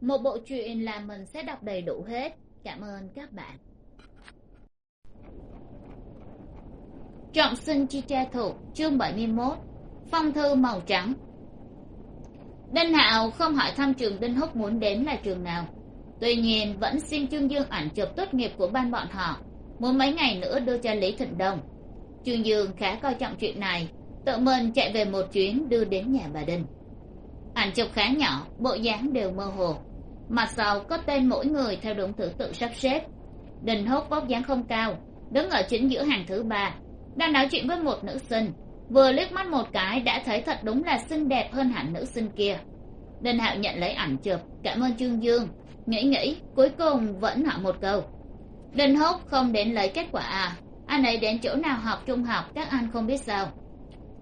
một bộ truyện là mình sẽ đọc đầy đủ hết. Cảm ơn các bạn. Trọng sinh chi tra thuộc, chương bảy mươi mốt, phong thư màu trắng. Đinh hạo không hỏi thăm trường đinh húc muốn đến là trường nào. Tuy nhiên, vẫn xin trương dương ảnh chụp tốt nghiệp của ban bọn họ. Muốn mấy ngày nữa đưa cho lý thịnh đông. Trương dương khá coi trọng chuyện này. Tự mình chạy về một chuyến đưa đến nhà bà đinh. Ảnh chụp khá nhỏ, bộ dáng đều mơ hồ mặt sau có tên mỗi người theo đúng thứ tự sắp xếp. Đình hốt vóc dáng không cao, đứng ở chính giữa hàng thứ ba, đang nói chuyện với một nữ sinh. Vừa liếc mắt một cái đã thấy thật đúng là xinh đẹp hơn hẳn nữ sinh kia. Đinh hạo nhận lấy ảnh chụp, cảm ơn trương dương. Nghĩ nghĩ, cuối cùng vẫn hỏi một câu. Đinh hốt không đến lấy kết quả à? Anh ấy đến chỗ nào học trung học, các anh không biết sao.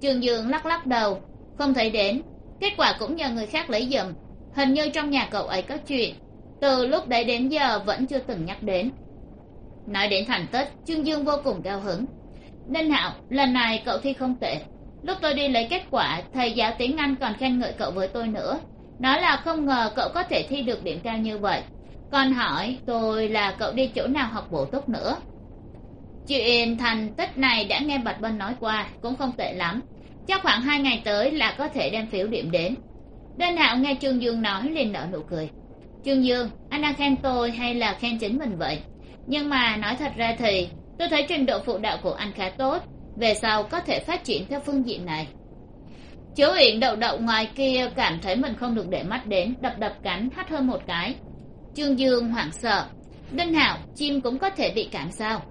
Trương dương lắc lắc đầu, không thấy đến. Kết quả cũng nhờ người khác lấy giùm hình như trong nhà cậu ấy có chuyện. Từ lúc đấy đến giờ vẫn chưa từng nhắc đến. Nói đến thành tích, trương dương vô cùng cao hứng. Ninh hạo lần này cậu thi không tệ. Lúc tôi đi lấy kết quả, thầy giáo tiếng anh còn khen ngợi cậu với tôi nữa. Nói là không ngờ cậu có thể thi được điểm cao như vậy. Còn hỏi tôi là cậu đi chỗ nào học bổ túc nữa. Chuyện thành tích này đã nghe bạch bân nói qua, cũng không tệ lắm. Chắc khoảng hai ngày tới là có thể đem phiếu điểm đến đinh hạo nghe trương dương nói liền nở nụ cười. Trương dương, anh đang khen tôi hay là khen chính mình vậy? Nhưng mà nói thật ra thì, tôi thấy trình độ phụ đạo của anh khá tốt, về sau có thể phát triển theo phương diện này. Chú uyển đậu đậu ngoài kia cảm thấy mình không được để mắt đến, đập đập cánh, hắt hơn một cái. Trương dương hoảng sợ. Đinh hạo, chim cũng có thể bị cảm sao?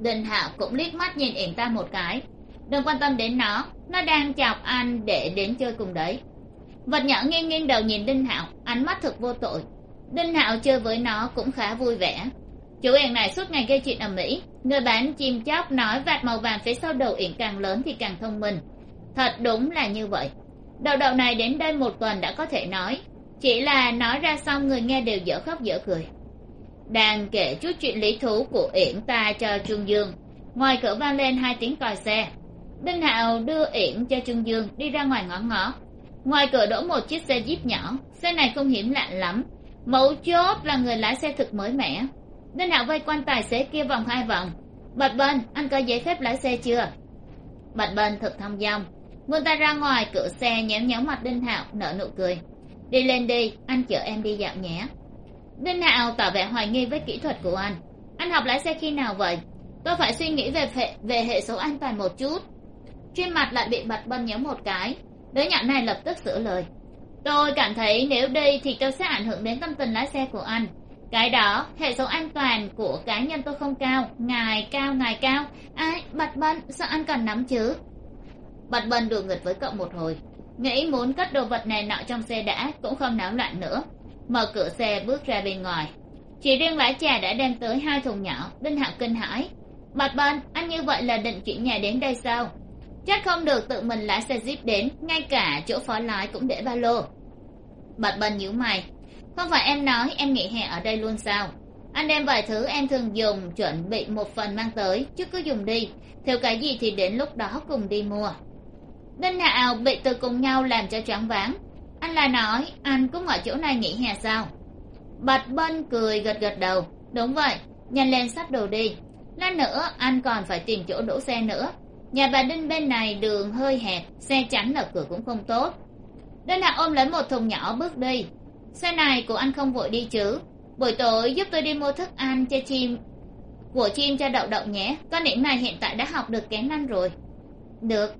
Đinh hạo cũng liếc mắt nhìn yển ta một cái. Đừng quan tâm đến nó nó đang chọc anh để đến chơi cùng đấy vật nhỏ nghiêng nghiêng đầu nhìn đinh hạo, ánh mắt thực vô tội. Đinh hạo chơi với nó cũng khá vui vẻ. Chủ yển này suốt ngày gây chuyện ở mỹ người bán chim chóc nói vạt màu vàng phía sau đầu yển càng lớn thì càng thông minh. Thật đúng là như vậy. Đậu đậu này đến đây một tuần đã có thể nói. Chỉ là nói ra xong người nghe đều dở khóc dở cười. Đang kể chút chuyện lý thú của yển ta cho trương dương. Ngoài cửa vang lên hai tiếng còi xe. Đinh hạo đưa yển cho trương dương đi ra ngoài ngõ ngõ ngoài cửa đỗ một chiếc xe jeep nhỏ xe này không hiểm lạ lắm. Mấu chốt là người lái xe thực mới mẻ. Nên hạo vây quanh tài xế kia vòng hai vòng. Bạch bên anh có giấy phép lái xe chưa? Bạch bên thực thong dong. Vươn tay ra ngoài cửa xe nhéo nhéo mặt đinh hạo nở nụ cười. Đi lên đi anh chở em đi dạo nhé. Đinh hạo tỏ vẻ hoài nghi với kỹ thuật của anh. Anh học lái xe khi nào vậy? Tôi phải suy nghĩ về hệ, về hệ số an toàn một chút. Trên mặt lại bị bạch bân nhéo một cái đứa nhỏ này lập tức sửa lời. Tôi cảm thấy nếu đi thì tôi sẽ ảnh hưởng đến tâm tình lái xe của anh. Cái đó, hệ số an toàn của cá nhân tôi không cao. Ngài cao ngài cao. Ai, bạch bân, sao anh cần nắm chứ? Bạch bân đùa nghịch với cậu một hồi. Nghĩ muốn cất đồ vật này nọ trong xe đã, cũng không náo loạn nữa. Mở cửa xe, bước ra bên ngoài. Chỉ riêng lái trà đã đem tới hai thùng nhỏ. Đinh hạo kinh hãi. Bạch bân, anh như vậy là định chuyển nhà đến đây sao? Chắc không được tự mình lái xe jeep đến, ngay cả chỗ phó lái cũng để ba lô. Bạch bần nhíu mày. Không phải em nói em nghỉ hè ở đây luôn sao? Anh đem vài thứ em thường dùng chuẩn bị một phần mang tới, chứ cứ dùng đi. Thiếu cái gì thì đến lúc đó cùng đi mua. Đinh hạo bị từ cùng nhau làm cho choáng váng. Anh là nói, anh cũng ở chỗ này nghỉ hè sao? Bạch bân cười gật gật đầu. Đúng vậy, nhanh lên sắp đồ đi. Lát nữa anh còn phải tìm chỗ đỗ xe nữa nhà bà đinh bên này đường hơi hẹp, xe chắn ở cửa cũng không tốt. Đinh hạc ôm lấy một thùng nhỏ bước đi. Xe này của anh không vội đi chứ. Buổi tối giúp tôi đi mua thức ăn cho chim, của chim cho đậu đậu nhé. Con điểm này hiện tại đã học được kém năm rồi. Được.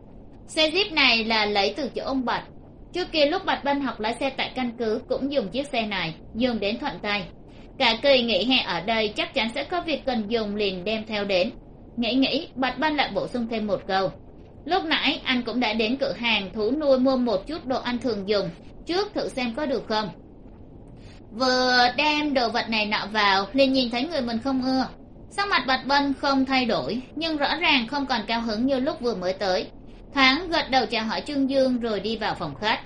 Xe jeep này là lấy từ chỗ ông bạch. Trước kia lúc bạch bân học lái xe tại căn cứ cũng dùng chiếc xe này, dùng đến thuận tay. Cả kỳ nghỉ hè ở đây chắc chắn sẽ có việc cần dùng liền đem theo đến nghĩ nghĩ, bạch bân lại bổ sung thêm một câu. Lúc nãy, anh cũng đã đến cửa hàng thú nuôi mua một chút đồ ăn thường dùng. Trước thử xem có được không? Vừa đem đồ vật này nọ vào, liền nhìn thấy người mình không ưa. Sắc mặt bạch bân không thay đổi, nhưng rõ ràng không còn cao hứng như lúc vừa mới tới. Thoáng gật đầu chào hỏi trương dương rồi đi vào phòng khách.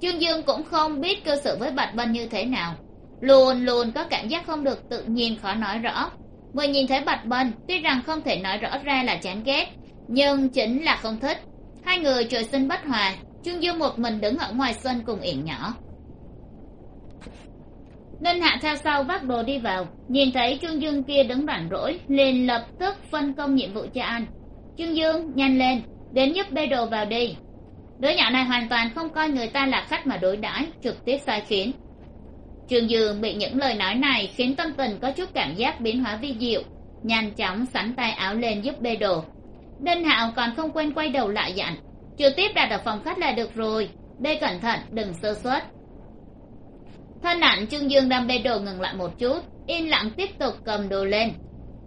Trương dương cũng không biết cơ sở với bạch bân như thế nào. Luôn luôn có cảm giác không được tự nhiên, khó nói rõ vừa nhìn thấy bạch bân, tuy rằng không thể nói rõ ra là chán ghét, nhưng chính là không thích. Hai người trời sinh bất hòa, trương dương một mình đứng ở ngoài sân cùng yển nhỏ. Ninh hạ theo sau vác đồ đi vào, nhìn thấy trương dương kia đứng rảnh rỗi, liền lập tức phân công nhiệm vụ cho anh. Trương dương, nhanh lên, đến giúp bê đồ vào đi. Đứa nhỏ này hoàn toàn không coi người ta là khách mà đối đãi, trực tiếp sai khiến trương dương bị những lời nói này khiến tâm tình có chút cảm giác biến hóa vi diệu, nhanh chóng sắn tay áo lên giúp bê đồ. Đinh hạo còn không quên quay đầu lại dặn, trực tiếp đặt ở phòng khách là được rồi, bê cẩn thận, đừng sơ suất. Thân ảnh trương dương đang bê đồ ngừng lại một chút, yên lặng tiếp tục cầm đồ lên.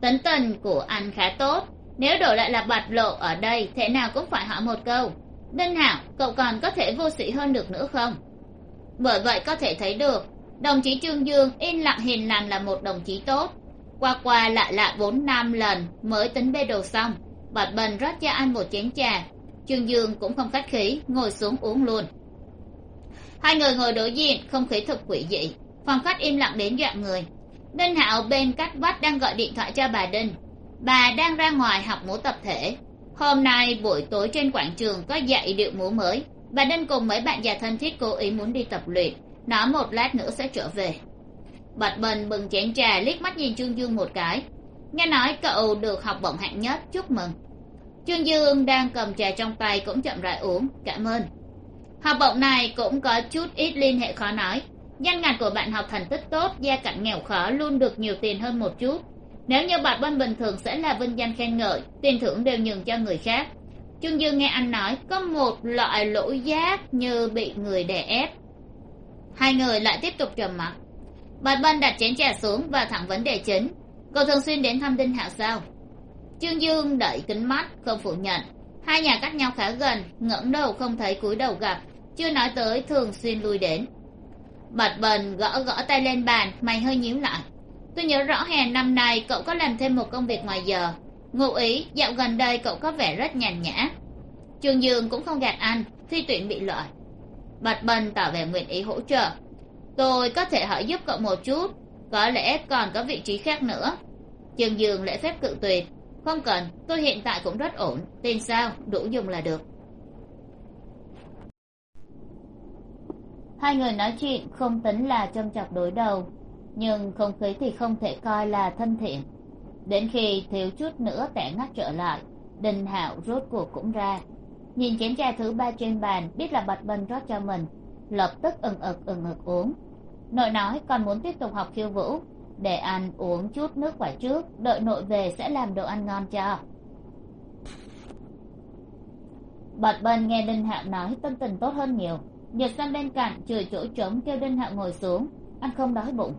Tấn tình của anh khá tốt, nếu đổi lại là bạch lộ ở đây, thế nào cũng phải hỏi một câu. Đinh hạo, cậu còn có thể vô sĩ hơn được nữa không? Bởi vậy có thể thấy được đồng chí trương dương yên lặng hiền lành là một đồng chí tốt. Qua qua lại lại bốn năm lần, mới tính bê đồ xong. Bạch bần rót cho anh một chén trà. Trương dương cũng không khách khí, ngồi xuống uống luôn. Hai người ngồi đối diện, không khí thật quỷ dị. Phòng khách im lặng đến dọa người. Đinh hạo bên cách vách đang gọi điện thoại cho bà đinh. Bà đang ra ngoài học múa tập thể. Hôm nay buổi tối trên quảng trường có dạy điệu múa mới. Bà đinh cùng mấy bạn già thân thiết cố ý muốn đi tập luyện nó một lát nữa sẽ trở về. Bạch bần bừng chén trà, liếc mắt nhìn trương dương một cái. Nghe nói cậu được học bổng hạng nhất, chúc mừng. Trương dương đang cầm trà trong tay cũng chậm rãi uống, cảm ơn. Học bổng này cũng có chút ít liên hệ khó nói. Danh ngạch của bạn học thành tích tốt, gia cảnh nghèo khó luôn được nhiều tiền hơn một chút. Nếu như bạch bên bình thường sẽ là vinh danh khen ngợi, tiền thưởng đều nhường cho người khác. Trương dương nghe anh nói, có một loại lỗi giác như bị người đè ép hai người lại tiếp tục trầm mặc. Bạch bân đặt chén trà xuống và thẳng vấn đề chính. Cậu thường xuyên đến thăm đinh hạo sao? Trương dương đẩy kính mắt, không phủ nhận. Hai nhà cách nhau khá gần ngẩng đầu không thấy cúi đầu gặp, chưa nói tới thường xuyên lui đến. Bạch bần gõ gõ tay lên bàn, mày hơi nhíu lại. Tôi nhớ rõ hè năm nay cậu có làm thêm một công việc ngoài giờ. Ngụ ý, dạo gần đây cậu có vẻ rất nhàn nhã. Trường dương cũng không gạt anh, thi tuyển bị loại bạch bần tỏ vẻ nguyện ý hỗ trợ. Tôi có thể hỏi giúp cậu một chút, có lẽ còn có vị trí khác nữa. Trường dương lễ phép cự tuyệt. Không cần, tôi hiện tại cũng rất ổn. Tiền sao? Đủ dùng là được. Hai người nói chuyện không tính là châm chọc đối đầu, nhưng không khí thì không thể coi là thân thiện. Đến khi thiếu chút nữa tẻ ngắt trở lại, đinh hạo rốt cuộc cũng ra nhìn chén trà thứ ba trên bàn, biết là bạch bân rót cho mình. Lập tức ừng ực ừng ực uống. Nội nói còn muốn tiếp tục học khiêu vũ. Để ăn uống chút nước quả trước, đợi nội về sẽ làm đồ ăn ngon cho. Bạch bân nghe đinh hạo nói, tâm tình tốt hơn nhiều. Nhật sang bên cạnh chừa chỗ trống kêu đinh hạo ngồi xuống. Anh không đói bụng.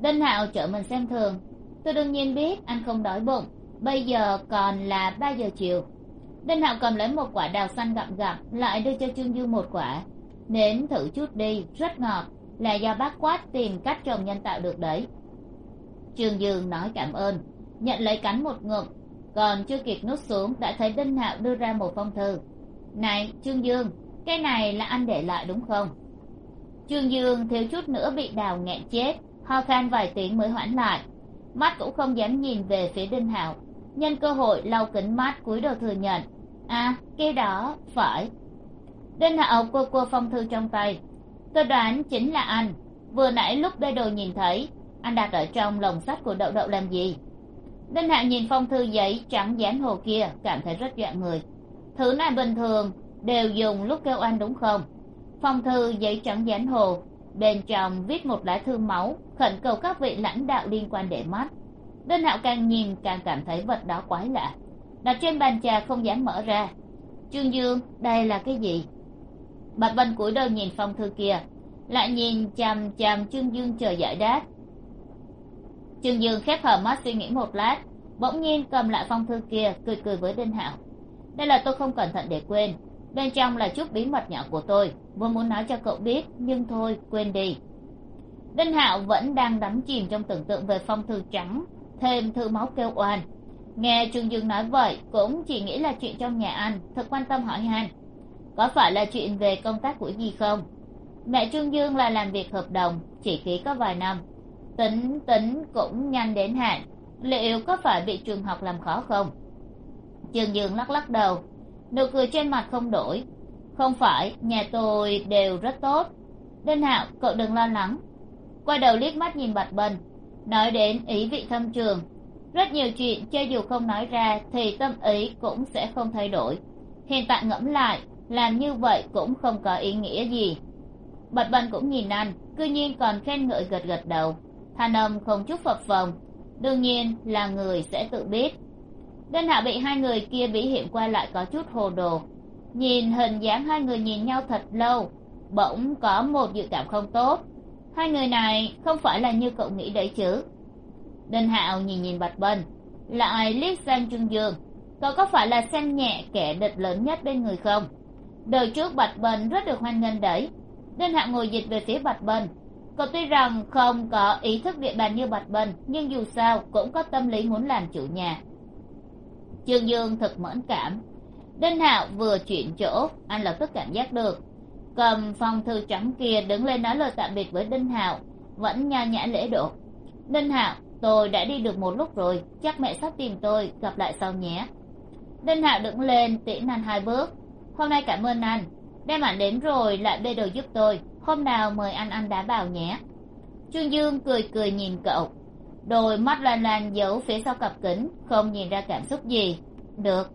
Đinh hạo chở mình xem thường. Tôi đương nhiên biết, anh không đói bụng. Bây giờ còn là ba giờ chiều đinh hạo cầm lấy một quả đào xanh gặm gặm, lại đưa cho trương dư một quả. Nếm thử chút đi, rất ngọt, là do bác quát tìm cách trồng nhân tạo được đấy. Trương dương nói cảm ơn, nhận lấy cắn một ngụm, còn chưa kịp nuốt xuống đã thấy đinh hạo đưa ra một phong thư. Này, trương dương, cái này là anh để lại đúng không? Trương dương thiếu chút nữa bị đào nghẹn chết, ho khan vài tiếng mới hoãn lại. Mắt cũng không dám nhìn về phía đinh hạo. Nhân cơ hội lau kính mắt cúi đầu thừa nhận à cái đó phải đinh hạo quơ quơ phong thư trong tay. Tôi đoán chính là anh. Vừa nãy lúc bê đồ nhìn thấy, anh đặt ở trong lồng sắt của đậu đậu làm gì? Đinh hạo nhìn phong thư giấy trắng dán hồ kia, cảm thấy rất dọa người. Thứ này bình thường, đều dùng lúc kêu anh đúng không? Phong thư giấy trắng dán hồ, bên trong viết một lá thư máu, khẩn cầu các vị lãnh đạo liên quan để mắt. Đinh hạo càng nhìn càng cảm thấy vật đó quái lạ đặt trên bàn trà không dám mở ra. Trương dương, đây là cái gì? Bạch vân cúi đầu nhìn phong thư kia, lại nhìn chằm chằm trương dương chờ giải đáp. Trương dương khép hờ mắt suy nghĩ một lát, bỗng nhiên cầm lại phong thư kia, cười cười với đinh hạo. Đây là tôi không cẩn thận để quên, bên trong là chút bí mật nhỏ của tôi, vốn muốn nói cho cậu biết, nhưng thôi, quên đi. Đinh hạo vẫn đang đắm chìm trong tưởng tượng về phong thư trắng, thêm thư máu kêu oan nghe trương dương nói vậy, cũng chỉ nghĩ là chuyện trong nhà anh, thật quan tâm hỏi han. Có phải là chuyện về công tác của gì không? Mẹ trương dương là làm việc hợp đồng, chỉ ký có vài năm. Tính tính cũng nhanh đến hạn. Liệu có phải bị trường học làm khó không? Trương dương lắc lắc đầu. Nụ cười trên mặt không đổi. Không phải, nhà tôi đều rất tốt. Đinh hạo, cậu đừng lo lắng. Quay đầu liếc mắt nhìn bạch bần nói đến ý vị thâm trường rất nhiều chuyện cho dù không nói ra thì tâm ý cũng sẽ không thay đổi. Hiện tại ngẫm lại, làm như vậy cũng không có ý nghĩa gì. Bạch bân cũng nhìn anh, cư nhiên còn khen ngợi gật gật đầu. Thanh âm không chút phập phồng, đương nhiên là người sẽ tự biết. Đinh hạ bị hai người kia bỉ hiện qua lại có chút hồ đồ. Nhìn hình dáng hai người nhìn nhau thật lâu, bỗng có một dự cảm không tốt. Hai người này không phải là như cậu nghĩ đấy chứ đinh hạo nhìn nhìn bạch bân lại liếc sang trương dương? Cậu có phải là xem nhẹ kẻ địch lớn nhất bên người không? Đời trước bạch bân rất được hoan nghênh đấy. Đinh hạo ngồi dịch về phía bạch bân cậu tuy rằng không có ý thức địa bàn như bạch bân nhưng dù sao cũng có tâm lý muốn làm chủ nhà. Trương dương thật mẫn cảm. Đinh hạo vừa chuyển chỗ, anh lập tức cảm giác được. Cầm phong thư trắng kia đứng lên nói lời tạm biệt với đinh hạo, vẫn nho nhã lễ độ. Đinh hạo tôi đã đi được một lúc rồi, chắc mẹ sắp tìm tôi, gặp lại sau nhé. Đinh hạo đứng lên tiễn anh hai bước. Hôm nay cảm ơn anh. Đem ảnh đến rồi lại bê đồ giúp tôi. Hôm nào mời anh ăn đá bào nhé. Trương dương cười cười nhìn cậu. Đôi mắt lan lan giấu phía sau cặp kính, không nhìn ra cảm xúc gì. Được.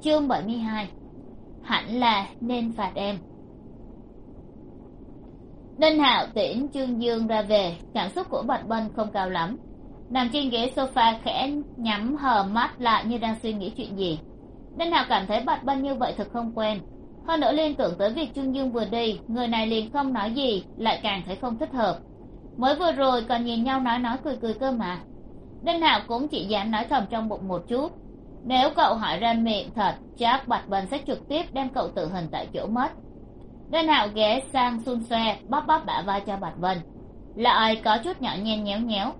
Chương bảy mươi hai. Hẳn là nên phạt em đinh hạo tiễn trương dương ra về. Cảm xúc của bạch bân không cao lắm. Nằm trên ghế sofa khẽ nhắm hờ mắt lại như đang suy nghĩ chuyện gì. Đinh hạo cảm thấy bạch bân như vậy thật không quen. Hơn nữa liên tưởng tới việc trương dương vừa đi, người này liền không nói gì, lại càng thấy không thích hợp. Mới vừa rồi còn nhìn nhau nói nói cười cười cơ mà. Đinh hạo cũng chỉ dám nói thầm trong bụng một chút. Nếu cậu hỏi ra miệng thật, chắc bạch bân sẽ trực tiếp đem cậu tự hình tại chỗ mất đinh hạo ghé sang xun xoe bóp bóp bả vai cho bạch vân. Lại có chút nhỏ nhen nhéo nhéo.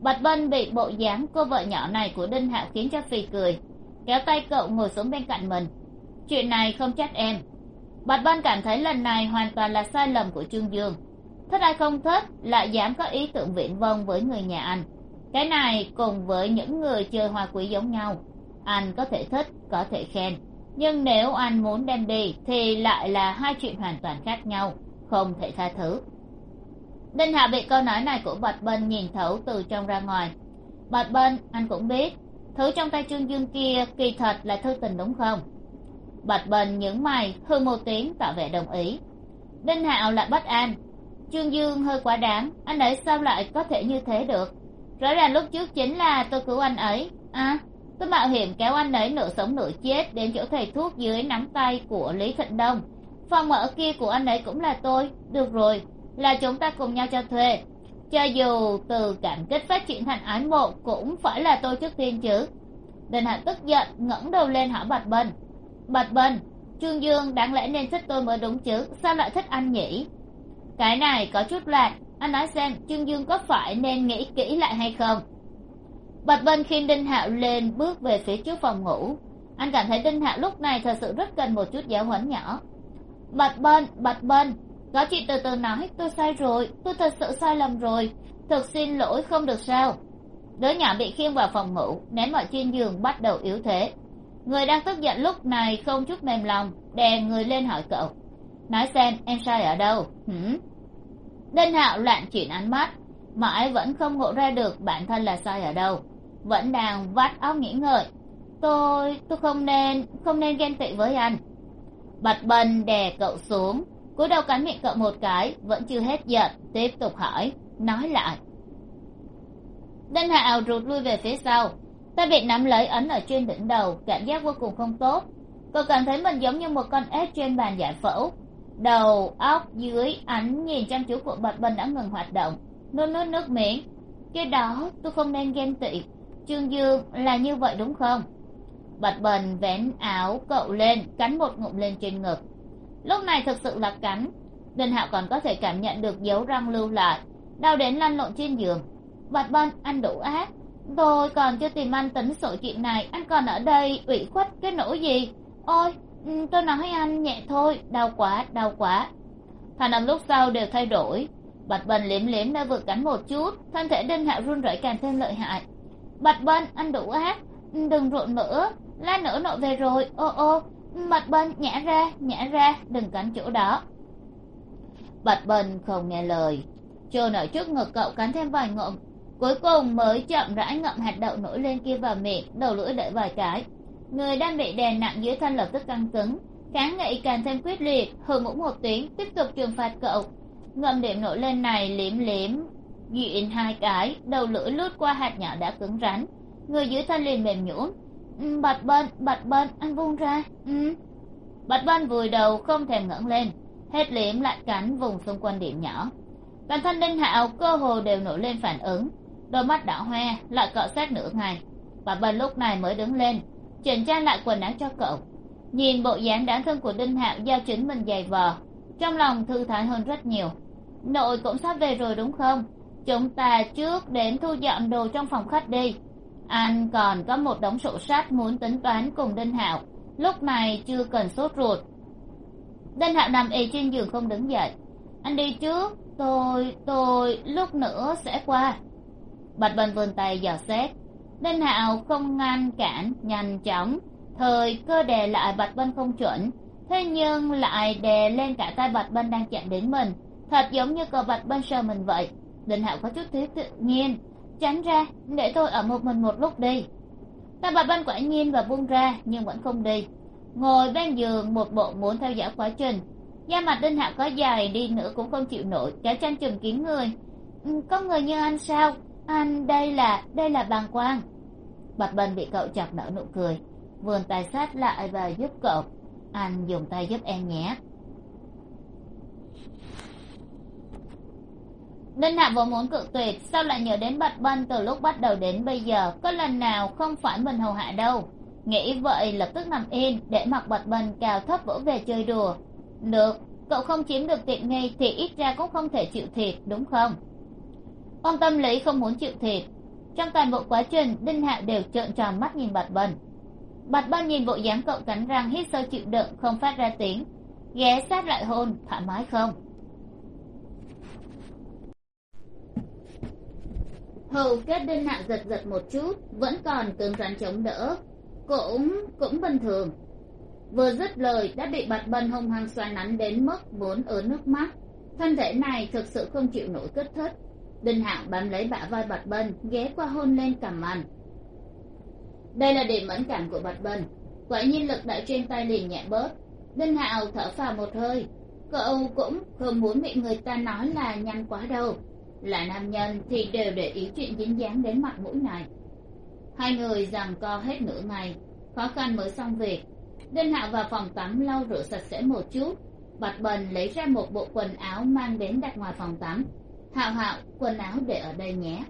Bạch vân bị bộ dáng cô vợ nhỏ này của đinh hạo khiến cho phì cười. Kéo tay cậu ngồi xuống bên cạnh mình. Chuyện này không trách em. Bạch vân cảm thấy lần này hoàn toàn là sai lầm của trương dương. Thích ai không thích, lại dám có ý tưởng viễn vông với người nhà anh. Cái này cùng với những người chơi hoa quý giống nhau. Anh có thể thích, có thể khen nhưng nếu anh muốn đem đi, thì lại là hai chuyện hoàn toàn khác nhau, không thể tha thứ. Đinh hạ bị câu nói này của bạch bân nhìn thấu từ trong ra ngoài. Bạch bân, anh cũng biết, thứ trong tay trương dương kia kỳ thật là thư tình đúng không? Bạch bân nhướng mày, hư một tiếng tỏ vẻ đồng ý. Đinh hạo lại bất an. Trương dương hơi quá đáng, anh ấy sao lại có thể như thế được? Rõ ràng lúc trước chính là tôi cứu anh ấy. À tôi mạo hiểm kéo anh ấy nửa sống nửa chết đến chỗ thầy thuốc dưới nắm tay của lý thịnh đông. Phòng ở kia của anh ấy cũng là tôi. Được rồi, là chúng ta cùng nhau cho thuê. Cho dù từ cảm kích phát triển thành ái mộ cũng phải là tôi trước tiên chứ. Đình hạnh tức giận, ngẩng đầu lên hỏi bạch bân bạch bân trương dương đáng lẽ nên thích tôi mới đúng chứ? Sao lại thích anh nhỉ? Cái này có chút loạn. Anh nói xem, trương dương có phải nên nghĩ kỹ lại hay không? Bạch vân khiêng đinh hạo lên bước về phía trước phòng ngủ. Anh cảm thấy đinh hạo lúc này thật sự rất cần một chút giáo huấn nhỏ. Bạch bân bạch bân có chị từ từ nói, tôi sai rồi, tôi thật sự sai lầm rồi. Thực xin lỗi không được sao? Đứa nhỏ bị khiêng vào phòng ngủ ném ở trên giường bắt đầu yếu thế. Người đang tức giận lúc này không chút mềm lòng đè người lên hỏi cậu. Nói xem, em sai ở đâu? Hử? Đinh hạo loạn chuyển ánh mắt, mãi vẫn không ngộ ra được bản thân là sai ở đâu vẫn đang vắt óc nghĩ ngợi. Tôi tôi không nên không nên ghen tị với anh. Bạch bần đè cậu xuống. Cúi đầu cắn miệng cậu một cái, vẫn chưa hết giận, tiếp tục hỏi, nói lại. Đinh hạo rụt lui về phía sau. Ta bị nắm lấy ấn ở trên đỉnh đầu, cảm giác vô cùng không tốt. Cậu cảm thấy mình giống như một con ếch trên bàn giải phẫu. Đầu óc dưới ánh nhìn chăm chú của bạch bần đã ngừng hoạt động nôn nốt nước miệng cái đó tôi không nên ghen tị trương dương là như vậy đúng không? Bạch bần vén áo cậu lên, cắn một ngụm lên trên ngực. Lúc này thực sự là cắn. Đinh hạo còn có thể cảm nhận được dấu răng lưu lại, đau đến lăn lộn trên giường. Bạch bần anh đủ ác. Tôi còn chưa tìm anh tính sổ chuyện này. Anh còn ở đây ủy khuất cái nỗi gì? Ôi ừ, tôi nói anh nhẹ thôi. Đau quá đau quá. Thành âm lúc sau đều thay đổi. Bạch bần liếm liếm nơi vừa cắn một chút, thân thể đinh hạo run rẩy càng thêm lợi hại bạch bên, anh đủ ác đừng rộn nữa. Lát nữa nội về rồi. Ô ô. Bạch bên, nhả ra nhả ra. Đừng cắn chỗ đó. Bạch bên không nghe lời. Chôn ở trước ngực cậu cắn thêm vài ngụm. Cuối cùng mới chậm rãi ngậm hạt đậu nổi lên kia vào miệng, đầu lưỡi đợi vài cái. Người đang bị đè nặng dưới thân lập tức căng cứng. Kháng nghị càng thêm quyết liệt hừ ngủ một tiếng, tiếp tục trừng phạt cậu. Ngậm điểm nổi lên này liếm liếm dịn hai cái, đầu lưỡi lướt qua hạt nhỏ đã cứng rắn. Người dưới thân liền mềm nhũn. Ừ, bạch bên bạch bên, anh buông ra. Ừ. bạch bên vùi đầu, không thèm ngẩng lên. Hết liếm lại cắn vùng xung quanh điểm nhỏ. Toàn thân đinh hạo cơ hồ đều nổi lên phản ứng. Đôi mắt đỏ hoe, lại cọ sát nửa ngày. Bạch bên lúc này mới đứng lên, chỉnh trang lại quần áo cho cậu. Nhìn bộ dáng đáng thương của đinh hạo giao chính mình dày vò. Trong lòng thư thái hơn rất nhiều. Nội cũng sắp về rồi đúng không? Chúng ta trước đến thu dọn đồ trong phòng khách đi. Anh còn có một đống sổ sách muốn tính toán cùng đinh hạo. Lúc này chưa cần sốt ruột. Đinh hạo nằm ì trên giường không đứng dậy. Anh đi trước, tôi tôi lúc nữa sẽ qua. Bạch bần vươn tay dò xét. Đinh hạo không ngăn cản, nhanh chóng. Thời cơ đè lại bạch bân không chuẩn. Thế nhưng lại đè lên cả tay bạch bân đang chạm đến mình. Thật giống như cờ bạch bân sờ mình vậy đinh hạo có chút thiếu tự nhiên. Tránh ra, để tôi ở một mình một lúc đi. Ta bật bân quả nhiên và buông ra, nhưng vẫn không đi. Ngồi bên giường, một bộ muốn theo dõi quá trình. Da mặt đinh hạo có dài, đi nữa cũng không chịu nổi, cả tranh chùm kín người. Ừ, có người như anh sao? Anh, đây là đây là bàng quang. Bạch bần bị cậu chọc nở nụ cười. Vườn tay sát lại và giúp cậu. Anh dùng tay giúp em nhé. Đinh hạo vốn muốn cự tuyệt, sao lại nhớ đến bạch bân từ lúc bắt đầu đến bây giờ? Có lần nào không phải mình hầu hạ đâu? Nghĩ vậy lập tức nằm yên, để mặc bạch bân cào thấp vỗ về chơi đùa. Được, cậu không chiếm được tiện nghi thì ít ra cũng không thể chịu thiệt, đúng không? Ông tâm lý không muốn chịu thiệt. Trong toàn bộ quá trình, đinh hạo đều trợn tròn mắt nhìn bạch bân. Bạch bân nhìn bộ dáng cậu cắn răng hít sâu chịu đựng, không phát ra tiếng. Ghé sát lại hôn, thoải mái không? Hầu kết đinh hạo giật giật một chút, vẫn còn cứng rắn chống đỡ. Cũng cũng bình thường. Vừa dứt lời, đã bị bạch bân hung hăng xoa nắn đến mức muốn ứa nước mắt. Thân thể này thực sự không chịu nổi kích thích. Đinh hạo bám lấy bả vai bạch bân ghé qua hôn lên cằm anh đây là điểm mẫn cảm của bạch bân quả nhiên lực đạo trên tay liền nhẹ bớt. Đinh hạo thở phào một hơi. Cậu cũng không muốn bị người ta nói là nhanh quá đâu là nam nhân thì đều để ý chuyện dính dáng đến mặt mũi này. Hai người rằng co hết nửa ngày, khó khăn mới xong việc. Đinh hạo vào phòng tắm lau rửa sạch sẽ một chút, bạch bần lấy ra một bộ quần áo mang đến đặt ngoài phòng tắm. Hạo hạo, quần áo để ở đây nhé.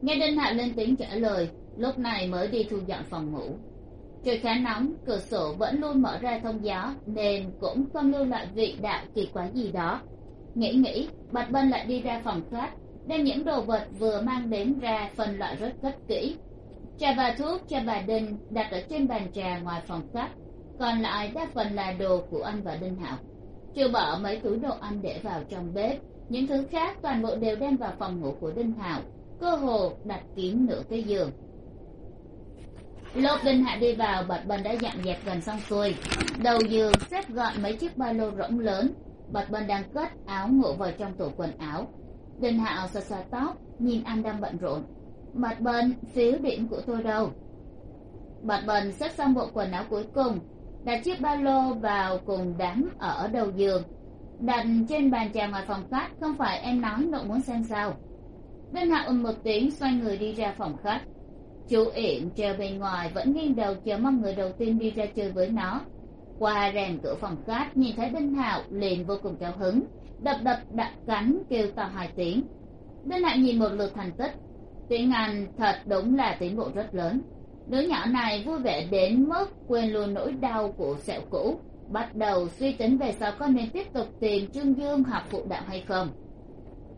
Nghe đinh hạo lên tiếng trả lời, lúc này mới đi thu dọn phòng ngủ. Trời khá nóng, cửa sổ vẫn luôn mở ra thông gió, nên cũng không lưu lại vị đạo kỳ quái gì đó nghĩ nghĩ, bạch bân lại đi ra phòng thoát, đem những đồ vật vừa mang đến ra phân loại rất cất kỹ. Trà và thuốc cho bà đinh đặt ở trên bàn trà ngoài phòng khách còn lại đa phần là đồ của anh và đinh hạo. Trừ bỏ mấy túi đồ ăn để vào trong bếp, những thứ khác toàn bộ đều đem vào phòng ngủ của đinh hạo, cơ hồ đặt kín nửa cái giường. Lúc đinh hạ đi vào, bạch bần đã dặn dẹp gần xong xuôi. Đầu giường xếp gọn mấy chiếc ba lô rỗng lớn bạch bân đang cất áo ngộ vào trong tủ quần áo. Đình hạo xoa xoa tóc, nhìn anh đang bận rộn. Bạch bân phiếu điểm của tôi đâu? Bạch bân xếp xong bộ quần áo cuối cùng, đặt chiếc ba lô vào cùng đám ở đầu giường. Đặt trên bàn trà ngoài phòng khách, không phải em nói nội muốn xem sao. Đinh hạo ừm một tiếng xoay người đi ra phòng khách. Chú yển treo bên ngoài vẫn nghiêng đầu chờ mong người đầu tiên đi ra chơi với nó qua rèm cửa phòng khách nhìn thấy đinh hạo liền vô cùng cao hứng. Đập đập đặt cánh kêu to hai tiếng. Đinh hạo nhìn một lượt thành tích. Tiếng anh thật đúng là tiến bộ rất lớn. Đứa nhỏ này vui vẻ đến mức quên luôn nỗi đau của sẹo cũ. Bắt đầu suy tính về sau có nên tiếp tục tìm trương dương học phụ đạo hay không.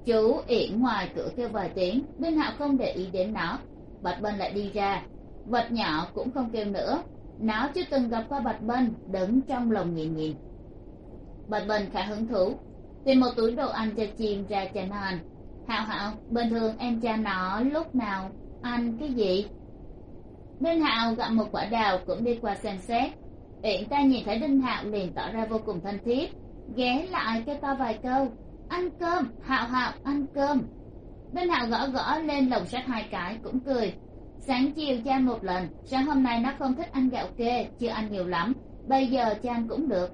Chú yển ngoài cửa kêu vài tiếng đinh hạo không để ý đến nó. Bạch bân lại đi ra. Vật nhỏ cũng không kêu nữa nó chưa từng gặp qua bạch bân đứng trong lòng nhìn nhìn bạch bân khá hứng thú. Tìm một túi đồ ăn cho chim ra cho nó ăn hạo hạo bình thường em cha nó lúc nào ăn cái gì? Đinh hạo gặp một quả đào cũng đi qua xem xét. Uyển ta nhìn thấy đinh hạo liền tỏ ra vô cùng thân thiết. Ghé lại kêu to vài câu. Ăn cơm, hạo hạo, ăn cơm. Đinh hạo gõ gõ lên lồng sắt hai cái cũng cười sáng chiều cha một lần sáng hôm nay nó không thích ăn gạo kê, chưa ăn nhiều lắm, bây giờ cha ăn cũng được.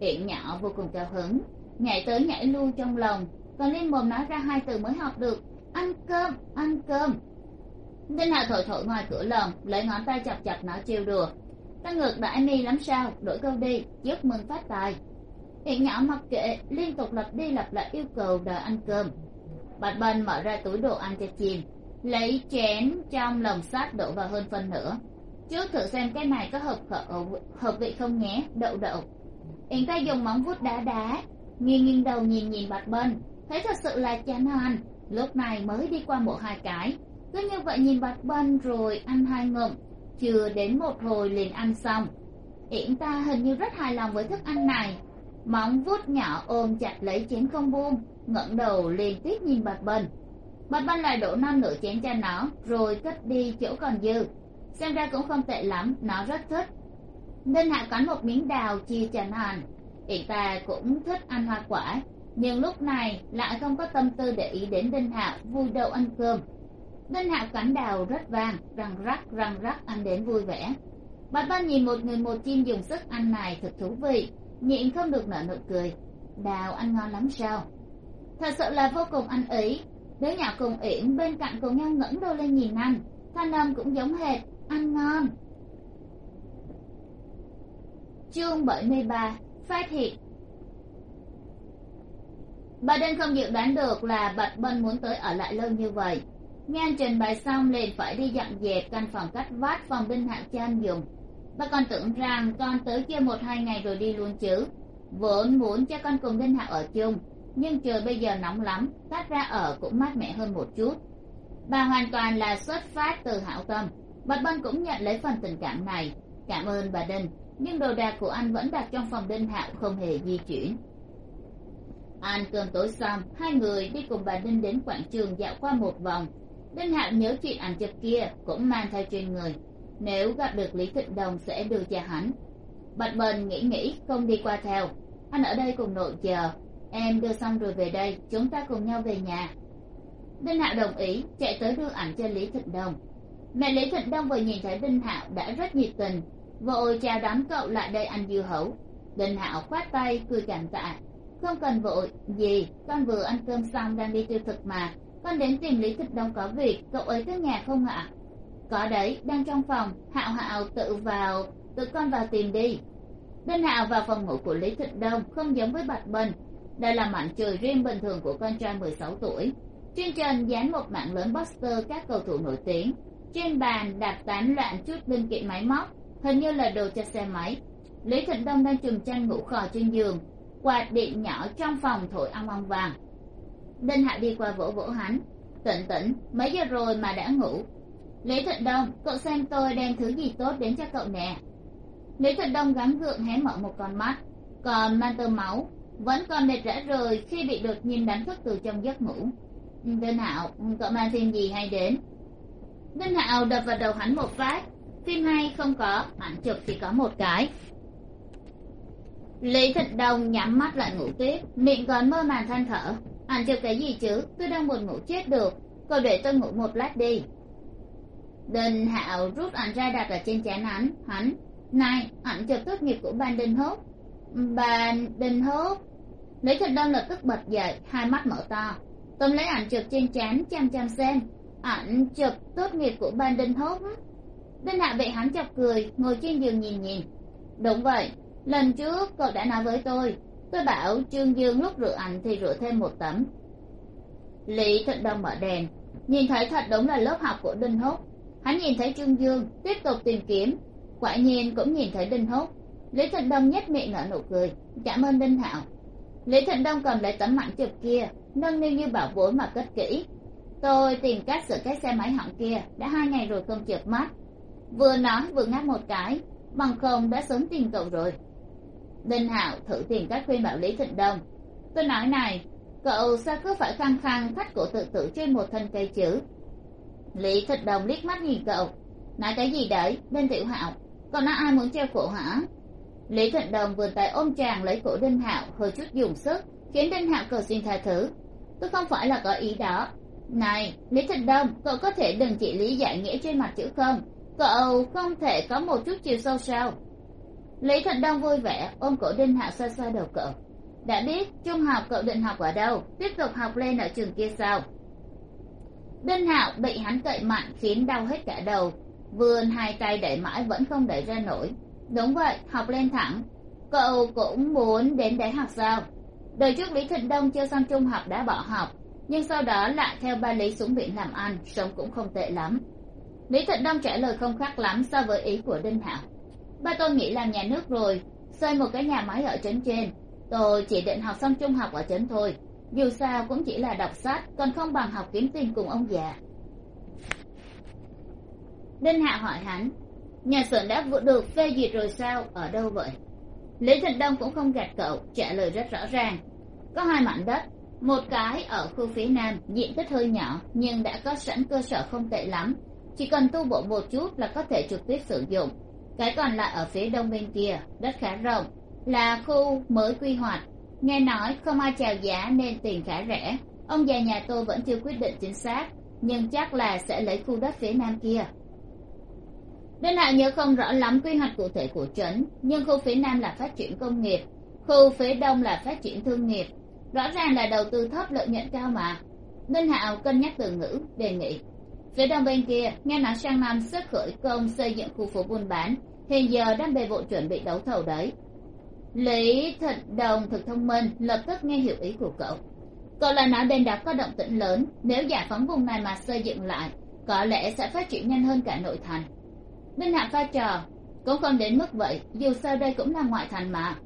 Hiện nhỏ vô cùng cao hứng, nhảy tới nhảy lui trong lòng, còn liên mồm nói ra hai từ mới học được, ăn cơm ăn cơm. Đinh hà thổi thổi ngoài cửa lồng, lấy ngón tay chọc chọc nó trêu đùa. Ta ngược đãi mi lắm sao, đổi câu đi, chúc mừng phát tài. Hiện nhỏ mặc kệ, liên tục lặp đi lặp lại yêu cầu đòi ăn cơm. Bạch bân mở ra túi đồ ăn cho chim lấy chén trong lồng sắt đổ vào hơn phân nữa. trước thử xem cái này có hợp khẩu, hợp vị không nhé, đậu đậu. Yến ta dùng móng vuốt đá đá, nghiêng nghiêng đầu nhìn nhìn bạch bân thấy thật sự là chán ăn. Lúc này mới đi qua một hai cái. Cứ như vậy nhìn bạch bân rồi ăn hai ngụm. Chưa đến một hồi liền ăn xong. Yển ta hình như rất hài lòng với thức ăn này. Móng vuốt nhỏ ôm chặt lấy chén không buông, ngẩng đầu liên tiếp nhìn bạch bân bạch bân lại đổ non nửa chén cho nó, rồi cất đi chỗ còn dư. Xem ra cũng không tệ lắm, nó rất thích. Nên hạ cắn một miếng đào chia cho nó ăn. Ta cũng thích ăn hoa quả. Nhưng lúc này lại không có tâm tư để ý đến đinh hạ vui đầu ăn cơm. Đinh hạ cắn đào rất vang, răng rắc răng rắc ăn đến vui vẻ. Bạch ban nhìn một người một chim dùng sức ăn này thật thú vị, nhịn không được nở nụ cười. Đào ăn ngon lắm sao? Thật sự là vô cùng ăn ý đứa nhỏ cùng yển bên cạnh cùng nhau ngẩng đầu lên nhìn anh. Thanh âm cũng giống hệt ăn ngon. Chương bảy mươi ba, phát hiện. Bà đinh không dự đoán được là bạch bân muốn tới ở lại lâu như vậy. Nghe anh trình bày xong liền phải đi dọn dẹp căn phòng cách vát phòng đinh hạng cho anh dùng. Bà còn tưởng rằng con tới kia một hai ngày rồi đi luôn chứ. Vốn muốn cho con cùng đinh hạng ở chung nhưng trời bây giờ nóng lắm tắt ra ở cũng mát mẻ hơn một chút. Bà hoàn toàn là xuất phát từ hảo tâm bạch bân cũng nhận lấy phần tình cảm này. Cảm ơn bà đinh, nhưng đồ đạc của anh vẫn đặt trong phòng đinh hạo không hề di chuyển. Ăn cơm tối xong, hai người đi cùng bà đinh đến quảng trường dạo qua một vòng. Đinh hạo nhớ chuyện ảnh chụp kia, cũng mang theo trên người. Nếu gặp được lý thịnh đồng sẽ đưa cho hắn. Bạch bần nghĩ nghĩ, không đi qua theo. Anh ở đây cùng nội chờ em đưa xong rồi về đây, chúng ta cùng nhau về nhà. Đinh hạo đồng ý, chạy tới đưa ảnh cho lý thịnh đồng mẹ lý thịnh đông vừa nhìn thấy đinh hạo đã rất nhiệt tình, vội chào đón cậu lại đây ăn dưa hấu. Đinh hạo khoát tay, cười cảm tạ không cần vội, gì, con vừa ăn cơm xong đang đi tiêu thực mà. Con đến tìm lý thịnh đông có việc, cậu ấy tới nhà không ạ? Có đấy, đang trong phòng. Hạo hạo tự vào, tự con vào tìm đi. Đinh hạo vào phòng ngủ của lý thịnh đông, không giống với bạch bình đây là mảnh trời riêng bình thường của con trai mười sáu tuổi. Trên trần dán một mạng lớn poster các cầu thủ nổi tiếng. Trên bàn đặt tán loạn chút linh kiện máy móc, hình như là đồ cho xe máy. Lý thịnh đông đang chùm chăn ngủ khò trên giường, quạt điện nhỏ trong phòng thổi ong ong vàng. Đinh hạ đi qua vỗ vỗ hắn, tỉnh tỉnh, mấy giờ rồi mà đã ngủ? Lý thịnh đông, cậu xem tôi đem thứ gì tốt đến cho cậu nè. Lý thịnh đông gắng gượng hé mở một con mắt, còn mang tơ máu vẫn còn mệt rã rời khi bị đột nhiên đánh thức từ trong giấc ngủ. Đinh hạo, cậu mang phim gì hay đến? Đinh hạo đập vào đầu hắn một phát. Phim hay không có, ảnh chụp chỉ có một cái. Lý thịnh đông nhắm mắt lại ngủ tiếp, miệng còn mơ màng than thở. Ảnh chụp cái gì chứ? Tôi đang buồn ngủ chết được. Cậu để tôi ngủ một lát đi. Đinh hạo rút ảnh ra đặt ở trên chán hắn. Hắn, này, ảnh chụp tốt nghiệp của ban đinh hốt bà đinh hốt. Lý thịnh đông lập tức bật dậy, hai mắt mở to. Tôm lấy ảnh chụp trên trán, chăm chăm xem. Ảnh chụp tốt nghiệp của ban đinh hốt đinh hạ bị hắn chọc cười, ngồi trên giường nhìn nhìn. Đúng vậy, lần trước cậu đã nói với tôi. Tôi bảo trương dương lúc rửa ảnh thì rửa thêm một tấm. Lý thịnh đông mở đèn, nhìn thấy thật đúng là lớp học của đinh hốt. Hắn nhìn thấy trương dương, tiếp tục tìm kiếm. Quả nhiên cũng nhìn thấy đinh hốt lý thịnh đông nhếch miệng nở nụ cười. Cảm ơn đinh thảo. Lý thịnh đông cầm lấy tấm ảnh chụp kia, nâng niu như bảo bối mà cất kỹ. Tôi tìm cách sửa cái xe máy hỏng kia, đã hai ngày rồi không chợp mắt. Vừa nói vừa ngáp một cái, bằng không đã sớm tìm cậu rồi. Đinh hảo thử tìm cách khuyên bảo lý thịnh đông. Tôi nói này, cậu sao cứ phải khăng khăng thắt cổ tự tử trên một thân cây chứ? Lý thịnh đông liếc mắt nhìn cậu. Nói cái gì đấy bên tiểu hạo? Còn nói ai muốn treo cổ hả? Lý thuận đồng vươn tay ôm chàng lấy cổ đinh hạo, hơi chút dùng sức, khiến đinh hạo cầu xin tha thứ. Tôi không phải là có ý đó. Này, lý thuận đông cậu có thể đừng chỉ lý giải nghĩa trên mặt chữ không? Cậu không thể có một chút chiều sâu sao? Lý thuận đông vui vẻ ôm cổ đinh hạo xoa xoa đầu cậu. Đã biết trung học cậu định học ở đâu, tiếp tục học lên ở trường kia sao? Đinh hạo bị hắn cậy mạnh khiến đau hết cả đầu. Vươn hai tay đẩy mãi vẫn không đẩy ra nổi đúng vậy, học lên thẳng. Cậu cũng muốn đến đại học sao? Đời trước lý thịnh đông chưa xong trung học đã bỏ học, nhưng sau đó lại theo ba lý xuống biển làm ăn, sống cũng không tệ lắm. Lý thịnh đông trả lời không khác lắm so với ý của đinh hảo ba tôi nghĩ làm nhà nước rồi, xây một cái nhà máy ở trấn trên. Tôi chỉ định học xong trung học ở trấn thôi. Dù sao cũng chỉ là đọc sách, còn không bằng học kiếm tiền cùng ông già. Đinh hạ hỏi hắn nhà xưởng đã được phê duyệt rồi sao? Ở đâu vậy? Lý thịnh đông cũng không gạt cậu, trả lời rất rõ ràng. Có hai mảnh đất, một cái ở khu phía nam, diện tích hơi nhỏ, nhưng đã có sẵn cơ sở không tệ lắm. Chỉ cần tu bổ một chút là có thể trực tiếp sử dụng. Cái còn lại ở phía đông bên kia, đất khá rộng, là khu mới quy hoạch. Nghe nói không ai chào giá nên tiền khá rẻ. Ông già nhà tôi vẫn chưa quyết định chính xác, nhưng chắc là sẽ lấy khu đất phía nam kia đinh hạ nhớ không rõ lắm quy hoạch cụ thể của trấn, nhưng khu phía nam là phát triển công nghiệp, khu phía đông là phát triển thương nghiệp. Rõ ràng là đầu tư thấp lợi nhuận cao mà. Đinh hạo cân nhắc từ ngữ, đề nghị. Phía đông bên kia, nghe nói sang năm sẽ khởi công xây dựng khu phố buôn bán. Hiện giờ đang bề bộ chuẩn bị đấu thầu đấy. Lý thận đồng thực thông minh, lập tức nghe hiểu ý của cậu. Cậu là nói bên đó có động tĩnh lớn, nếu giải phóng vùng này mà xây dựng lại, có lẽ sẽ phát triển nhanh hơn cả nội thành đinh hạ pha trò, cũng không đến mức vậy, dù sao đây cũng là ngoại thành mà.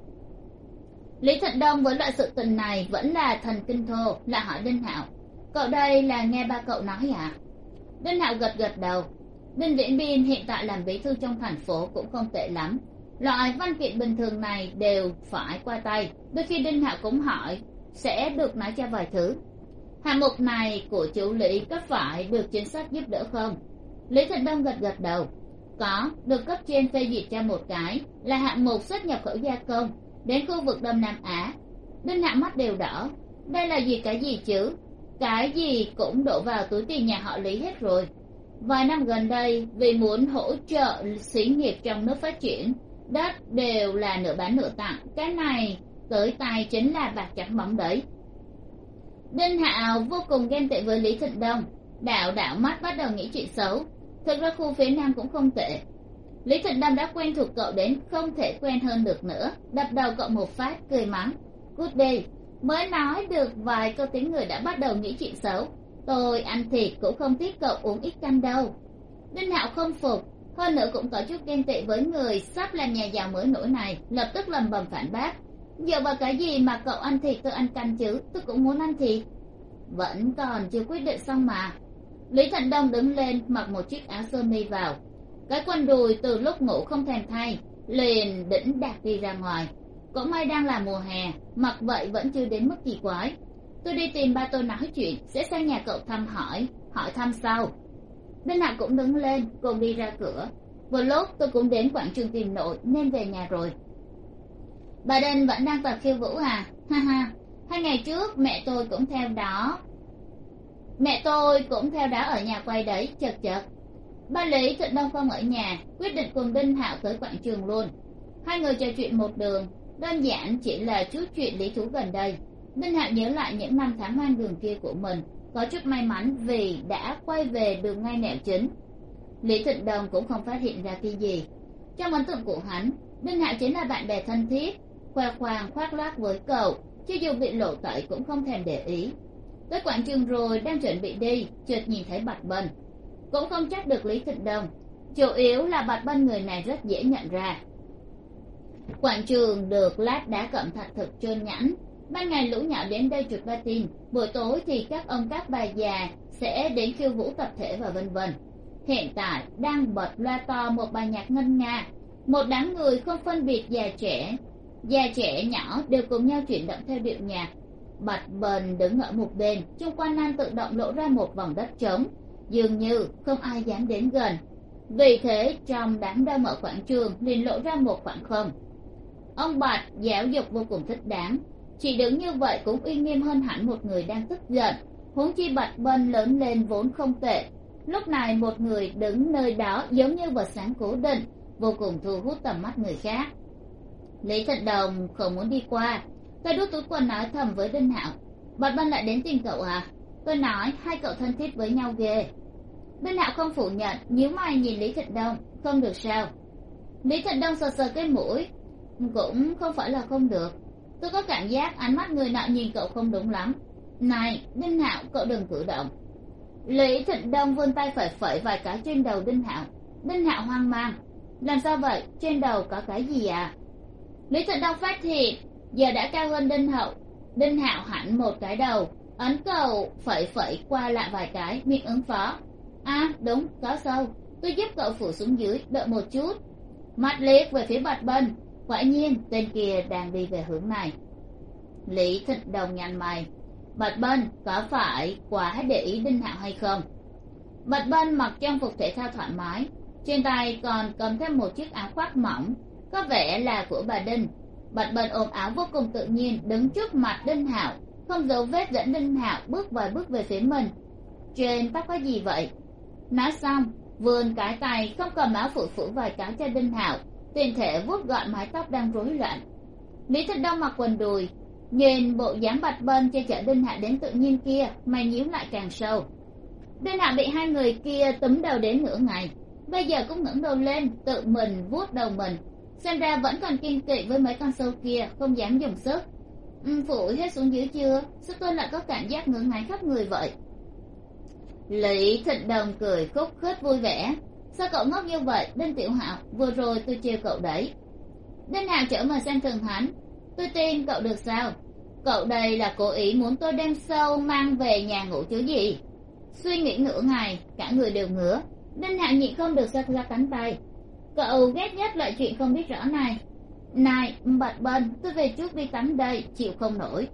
Lý thịnh đông với loại sự tình này vẫn là thần kinh thô, là hỏi đinh hạo. Cậu đây là nghe ba cậu nói à đinh hạo gật gật đầu. Đinh viễn biên hiện tại làm bí thư trong thành phố cũng không tệ lắm. Loại văn kiện bình thường này đều phải qua tay. Đôi khi đinh hạo cũng hỏi, sẽ được nói cho vài thứ? Hạng mục này của chủ lý có phải được chính sách giúp đỡ không? Lý thịnh đông gật gật đầu có, được cấp trên phê duyệt cho một cái, là hạng mục xuất nhập khẩu gia công, đến khu vực đông nam á. Đinh hạ mắt đều đỏ. Đây là gì, cái gì chứ? Cái gì cũng đổ vào túi tiền nhà họ lý hết rồi. Vài năm gần đây, vì muốn hỗ trợ xí nghiệp trong nước phát triển, đất đều là nửa bán nửa tặng. Cái này, tới tay chính là bạc trắng bóng đấy. Đinh hạo vô cùng ghen tị với lý thịnh đông. Đạo đạo mắt bắt đầu nghĩ chuyện xấu thực ra khu phía nam cũng không tệ. Lý thịnh đam đã quen thuộc cậu đến không thể quen hơn được nữa. Đập đầu cậu một phát, cười mắng. Good day. Mới nói được vài câu tiếng người đã bắt đầu nghĩ chuyện xấu. Tôi ăn thịt cũng không tiếc cậu uống ít canh đâu. Đinh hạo không phục. Hơn nữa cũng có chút ghen tị với người sắp làm nhà giàu mới nổi này. Lập tức lầm bầm phản bác. Dựa vào cái gì mà cậu ăn thịt tôi ăn canh chứ? Tôi cũng muốn ăn thịt. Vẫn còn chưa quyết định xong mà lý thận đông đứng lên, mặc một chiếc áo sơ mi vào. Cái quần đùi từ lúc ngủ không thèm thay, liền đĩnh đạc đi ra ngoài. Cũng may đang là mùa hè, mặc vậy vẫn chưa đến mức kỳ quái. Tôi đi tìm ba tôi nói chuyện, sẽ sang nhà cậu thăm hỏi hỏi thăm sau. Đinh nào cũng đứng lên cùng đi ra cửa. Vừa lúc tôi cũng đến quảng trường tìm nội, nên về nhà rồi. Bà đinh vẫn đang tập khiêu vũ à? Ha ha. Hai ngày trước, mẹ tôi cũng theo đó mẹ tôi cũng theo đó ở nhà quay đấy, chật chật. Ba lý thịnh đông không ở nhà, quyết định cùng đinh hạo tới quảng trường luôn. Hai người trò chuyện một đường, đơn giản chỉ là chút chuyện lý thú gần đây. Đinh hạo nhớ lại những năm tháng hoang đường kia của mình, có chút may mắn vì đã quay về đường ngay nẻo chính. Lý thịnh đồng cũng không phát hiện ra cái gì. Trong ấn tượng của hắn, đinh hạo chính là bạn bè thân thiết, khoe khoang, khoác lác với cậu chứ dù bị lộ tẩy cũng không thèm để ý tới quảng trường rồi đang chuẩn bị đi, chợt nhìn thấy bạch bân. Cũng không trách được lý thịnh đông. Chủ yếu là bạch bân người này rất dễ nhận ra. Quảng trường được lát đá cẩm thạch thực trơn nhẵn. Ban ngày lũ nhỏ đến đây chụp ba tin. Buổi tối thì các ông các bà già sẽ đến khiêu vũ tập thể và vân vân. Hiện tại đang bật loa to một bài nhạc ngân nga. Một đám người không phân biệt già trẻ. Già trẻ nhỏ đều cùng nhau chuyển động theo điệu nhạc bạch bần đứng ở một bên chung quanh nam tự động lộ ra một vòng đất trống. Dường như không ai dám đến gần. Vì thế, trong đám đông ở quảng trường liền lộ ra một khoảng không. Ông bạch giáo dục vô cùng thích đáng. Chỉ đứng như vậy cũng uy nghiêm hơn hẳn một người đang tức giận. Huống chi bạch bân lớn lên vốn không tệ. Lúc này một người đứng nơi đó giống như vật sáng cố định, vô cùng thu hút tầm mắt người khác. Lý thận đồng không muốn đi qua tôi đút túi quần nói thầm với đinh hạo. Bọn bân lại đến tìm cậu à? Tôi nói, hai cậu thân thiết với nhau ghê. Đinh hạo không phủ nhận, nhíu mày nhìn lý thịnh đông. Không được sao? Lý thịnh đông sờ sờ cái mũi. Cũng không phải là không được. Tôi có cảm giác ánh mắt người nọ nhìn cậu không đúng lắm. Này đinh hạo, cậu đừng cử động. Lý thịnh đông vươn tay phải phẩy vài cái trên đầu đinh hạo. Đinh hạo hoang mang. Làm sao vậy? Trên đầu có cái gì à? Lý thịnh đông phát hiện giờ đã cao hơn đinh hậu. Đinh hạo hẳn một cái đầu. Ấn cầu phẩy phẩy qua lại vài cái, miệng ứng phó. A đúng, có sâu. Tôi giúp cậu phủ xuống dưới, đợi một chút. Mắt liếc về phía bạch bân. Quả nhiên, tên kia đang đi về hướng này. Lý thịnh đồng nhăn mày. Bạch bân, có phải quá để ý đinh hạo hay không? Bạch bân mặc trang phục thể thao thoải mái. Trên tay còn cầm thêm một chiếc áo khoác mỏng. Có vẻ là của bà đinh bạch bật ôm áo vô cùng tự nhiên, đứng trước mặt đinh hạo. Không dấu vết dẫn đinh hạo bước vài bước về phía mình. Trên tóc có gì vậy? Nói xong, vươn cái tay, không cầm áo phủ phủ vài cái cho đinh hạo. Tiền thể vuốt gọn mái tóc đang rối loạn. Lý thích đông mặc quần đùi, nhìn bộ dáng bạch bân che chở đinh hạ đến tự nhiên kia, mày nhíu lại càng sâu. Đinh hạ bị hai người kia túm đầu đến nửa ngày bây giờ cũng ngẩng đầu lên, tự mình vuốt đầu mình xem ra vẫn còn kiên kỵ với mấy con sâu kia không dám dùng sức. Ừ, phủi hết xuống dưới chưa? Sức tôi lại có cảm giác ngưỡng ngáy khắp người vậy? Lý thịnh đồng cười khúc khích vui vẻ. Sao cậu ngốc như vậy đinh tiểu hạo? Vừa rồi tôi trêu cậu đấy. Đinh hạo trở mà xem thường hắn tôi tin cậu được sao? Cậu đây là cố ý muốn tôi đem sâu mang về nhà ngủ chứ gì? Suy nghĩ nửa ngày cả người đều ngứa. Đinh hạo nhịn không được ra ra cánh tay cậu ghét nhất loại chuyện không biết rõ này. Này bạch bần tôi về trước đi tắm đây chịu không nổi.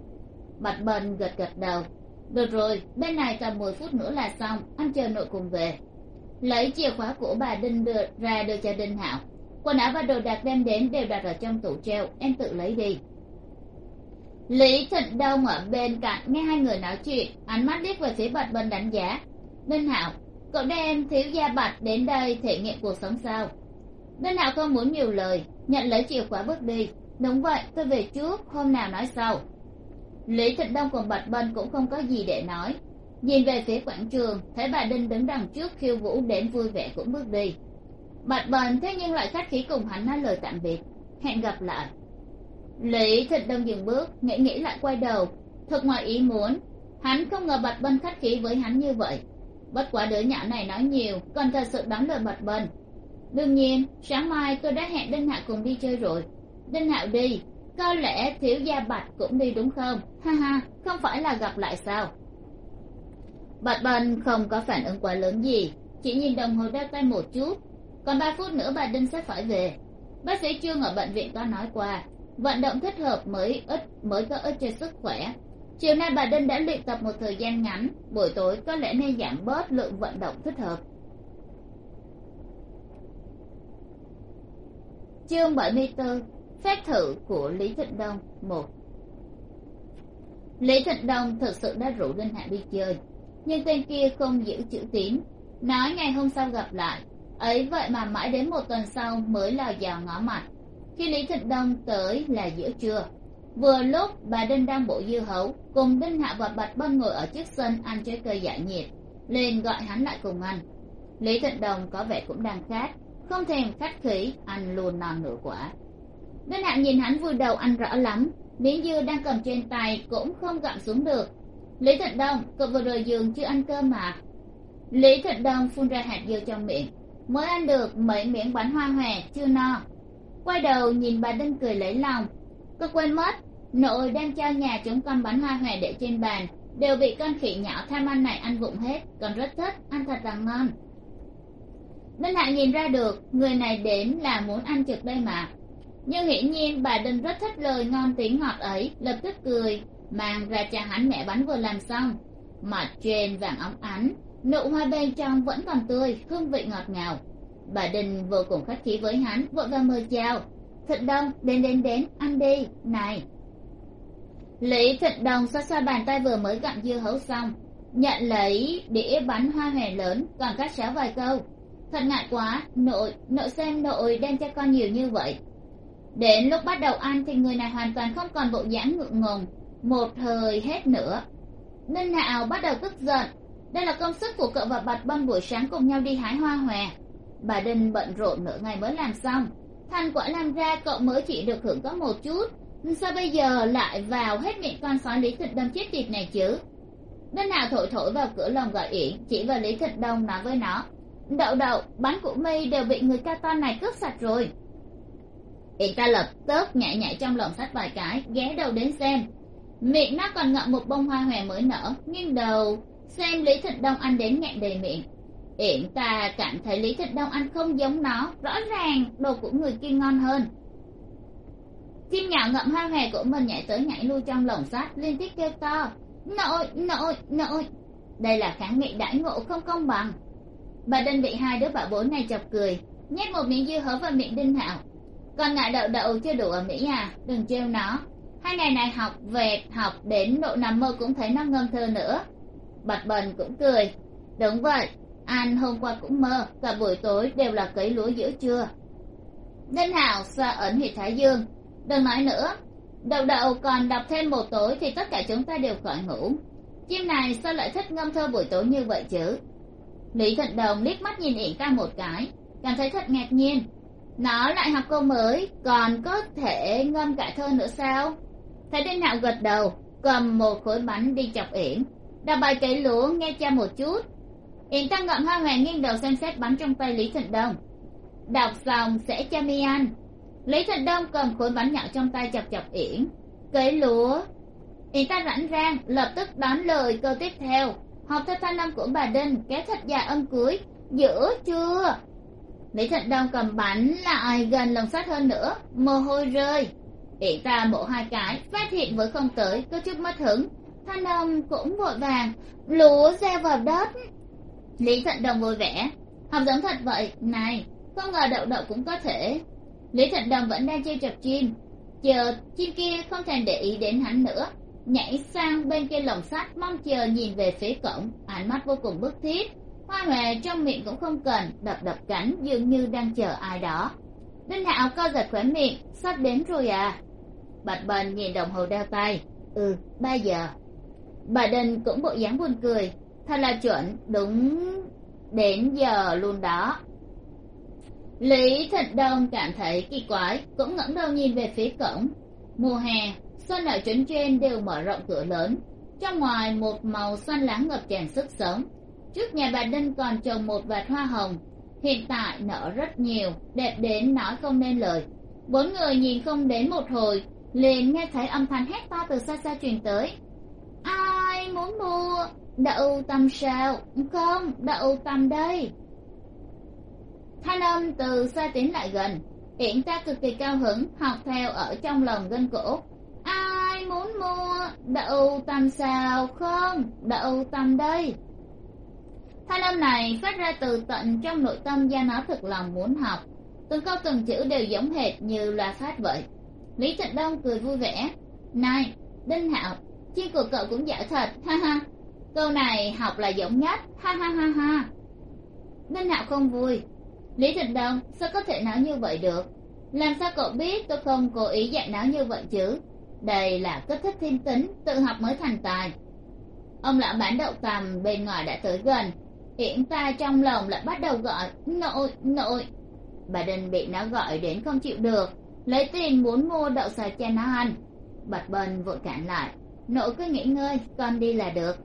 Bạch bần gật gật đầu. Được rồi bên này tầm mười phút nữa là xong anh chờ nội cùng về. Lấy chìa khóa của bà đinh đưa ra đưa cho đinh hảo. quần áo và đồ đạc đem đến đều đặt ở trong tủ treo em tự lấy đi. Lý thịnh đông ở bên cạnh nghe hai người nói chuyện ánh mắt liếc về phía bạch bần đánh giá. Đinh hảo, cậu đem thiếu gia bạch đến đây thể nghiệm cuộc sống sao? Đinh hạo không muốn nhiều lời, nhận lấy chìa khóa bước đi. Đúng vậy, tôi về trước, hôm nào nói sau. Lý thịnh đông cùng bạch bân cũng không có gì để nói. Nhìn về phía quảng trường, thấy bà đinh đứng đằng trước khiêu vũ đến vui vẻ cũng bước đi. Bạch bần thế nhưng lại khách khí cùng hắn nói lời tạm biệt. Hẹn gặp lại. Lý thịnh đông dừng bước, nghĩ nghĩ lại quay đầu. Thật ngoài ý muốn, hắn không ngờ bạch bân khách khí với hắn như vậy. Bất quá đứa nhỏ này nói nhiều, còn thật sự đón lời bạch bân đương nhiên, sáng mai tôi đã hẹn đinh Hạo cùng đi chơi rồi. Đinh hạo đi, có lẽ thiếu gia bạch cũng đi đúng không? Ha ha, không phải là gặp lại sao? Bạch bân không có phản ứng quá lớn gì, chỉ nhìn đồng hồ đeo tay một chút. Còn ba phút nữa bà đinh sẽ phải về. Bác sĩ trương ở bệnh viện có nói qua, vận động thích hợp mới ít, mới có ích cho sức khỏe. Chiều nay bà đinh đã luyện tập một thời gian ngắn, buổi tối có lẽ nên giảm bớt lượng vận động thích hợp. Chương bảy mươi bốn phép thử của lý thịnh đông, một. Lý thịnh đông thực sự đã rủ linh hạ đi chơi, nhưng tên kia không giữ chữ tín. Nói ngày hôm sau gặp lại, ấy vậy mà mãi đến một tuần sau mới lò dò ngõ mặt khi lý thịnh đông tới là giữa trưa. Vừa lúc, bà đinh đang bộ dưa hấu cùng đinh hạ và bạch bân ngồi ở chiếc sân ăn trái cây giải nhiệt, liền gọi hắn lại cùng ăn. Lý thịnh đồng có vẻ cũng đang khát không thèm khách khí ăn luôn non nửa quả. Bên hạng nhìn hắn vui đầu ăn rõ lắm, miếng dưa đang cầm trên tay cũng không gặm xuống được. Lý thịnh đông, cậu vừa rời giường chưa ăn cơm mà? Lý thịnh đông phun ra hạt dưa trong miệng. Mới ăn được mấy miếng bánh hoa hòe, chưa no. Quay đầu nhìn bà đinh cười lấy lòng. Cô quên mất, nội đang cho nhà chúng con bánh hoa hòe để trên bàn, đều bị con khỉ nhỏ tham ăn này ăn vụng hết. Còn rất thích, ăn thật là ngon đinh lại nhìn ra được, người này đến là muốn ăn trực đây mà. Nhưng hiển nhiên, bà đinh rất thích lời ngon tiếng ngọt ấy, lập tức cười, mang ra cho hắn mẹ bánh vừa làm xong. Mặt trên vàng óng ánh, nụ hoa bên trong vẫn còn tươi, hương vị ngọt ngào. Bà đình vô cùng khách khí với hắn, vội vàng mời chào. Thịt đông, đến đến đến, ăn đi, này. Lý thịt đồng xoa xoa bàn tay vừa mới gặm dưa hấu xong, nhận lấy đĩa bánh hoa hòe lớn, còn cắt sáo vài câu thật ngại quá, nội nội xem nội đem cho con nhiều như vậy. Đến lúc bắt đầu ăn thì người này hoàn toàn không còn bộ dáng ngượng ngùng. Một thời hết nữa nên nào bắt đầu tức giận. Đây là công sức của cậu và bạch bân buổi sáng cùng nhau đi hái hoa hòe. Bà đinh bận rộn nửa ngày mới làm xong. Thành quả làm ra cậu mới chỉ được hưởng có một chút. Sao bây giờ lại vào hết miệng con sói lý thịt đông chết tiệt này chứ? Đinh nào thổi thổi vào cửa lồng gọi yển, chỉ vào lý thịt đông nói với nó đậu đậu, bánh của mi đều bị người ca to này cướp sạch rồi. Yển ta lập tức nhảy nhảy trong lồng sắt vài cái, ghé đầu đến xem. Miệng nó còn ngậm một bông hoa hòe mới nở, nghiêng đầu, xem lý thịt đông ăn đến nghẹn đầy miệng. Yển ta cảm thấy lý thịt đông ăn không giống nó, rõ ràng đồ của người kia ngon hơn. Chim nhỏ ngậm hoa hòe của mình nhảy tới nhảy lui trong lồng sắt liên tiếp kêu to. Nội nội nội. Đây là kháng nghị đãi ngộ không công bằng bà đinh bị hai đứa bảo bối này chọc cười, nhét một miếng dưa hấu vào miệng đinh hạo. Còn ngại đậu đậu chưa đủ ở mỹ à đừng trêu nó. Hai ngày này học về học đến độ nằm mơ cũng thấy nó ngâm thơ nữa. Bạch bần cũng cười. Đúng vậy, anh hôm qua cũng mơ, cả buổi tối đều là cấy lúa giữa trưa. Đinh hạo xoa ẩn huyệt thái dương. Đừng nói nữa, đậu đậu còn đọc thêm một tối thì tất cả chúng ta đều khỏi ngủ. Chim này sao lại thích ngâm thơ buổi tối như vậy chứ? Lý thận đồng liếc mắt nhìn ỉn ca một cái, cảm thấy thật ngạc nhiên. Nó lại học câu mới, còn có thể ngâm cả thơ nữa sao? Thấy đinh hạo gật đầu, cầm một khối bánh đi chọc yển. Đọc bài cấy lúa nghe cha một chút. Yển ta ngậm hoa hoàng nghiêng đầu xem xét bánh trong tay lý thận đông đọc xong sẽ cho mi ăn. Lý thận đông cầm khối bánh nhỏ trong tay chọc chọc yển. Cấy lúa. Yển ta rảnh rang, lập tức đón lời câu tiếp theo học theo thanh âm của bà đinh, kéo thật dài âm cưới. Giữa chưa lý thận đông cầm bánh lại gần lồng sắt hơn nữa. Mồ hôi rơi. Ỉ ta mổ hai cái, phát hiện với không tới, có chút mất hứng. Thanh âm cũng vội vàng lúa gieo vào đất. Lý thận đồng vui vẻ. Học giống thật vậy, này, không ngờ đậu đậu cũng có thể. Lý thận đồng vẫn đang chơi chập chim. Chờ chim kia không thèm để ý đến hắn nữa nhảy sang bên kia lồng sắt, mong chờ nhìn về phía cổng. Ánh mắt vô cùng bức thiết. Hoa hòe trong miệng cũng không cần, đập đập cánh, dường như đang chờ ai đó. Đinh hạo co giật khỏe miệng, sắp đến rồi à? Bạch bần nhìn đồng hồ đeo tay. Ừ ba giờ. Bà đinh cũng bộ dáng buồn cười. Thật là chuẩn, đúng đến giờ luôn đó. Lý thịnh đông cảm thấy kỳ quái, cũng ngẩng đầu nhìn về phía cổng. Mùa hè xuân ở trấn trên đều mở rộng cửa lớn. Trong ngoài, một màu xanh lá ngập tràn sức sống. Trước nhà bà đinh còn trồng một vạt hoa hồng. Hiện tại, nở rất nhiều, đẹp đến nói không nên lời. Bốn người nhìn không đến một hồi, liền nghe thấy âm thanh hét to từ xa xa truyền tới. Ai muốn mua? Đậu tầm sao không, đậu tầm đây. Thanh âm từ xa tiến lại gần. Yển ta cực kỳ cao hứng, học theo ở trong lòng gân cổ ai muốn mua? Đậu tằm sao không? Đậu tằm đây. Thanh âm này phát ra từ tận trong nội tâm gia nó thực lòng muốn học. Từng câu từng chữ đều giống hệt như loa phát vậy. Lý trạch đông cười vui vẻ. Này, đinh hạo, chi của cậu cũng giỏi thật, ha ha. Câu này học là giống nhất, ha ha ha ha. Đinh hạo không vui. Lý thịnh đông, sao có thể nói như vậy được? Làm sao cậu biết tôi không cố ý dạy nó như vậy chứ? Đây là kích thích thiên tính, tự học mới thành tài. Ông lão bán đậu tằm bên ngoài đã tới gần. Yển ta trong lòng lại bắt đầu gọi, nội nội. Bà đinh bị nó gọi đến không chịu được, lấy tiền muốn mua đậu xà cho nó ăn. Bạch bần vội cản lại, nội cứ nghỉ ngơi, con đi là được.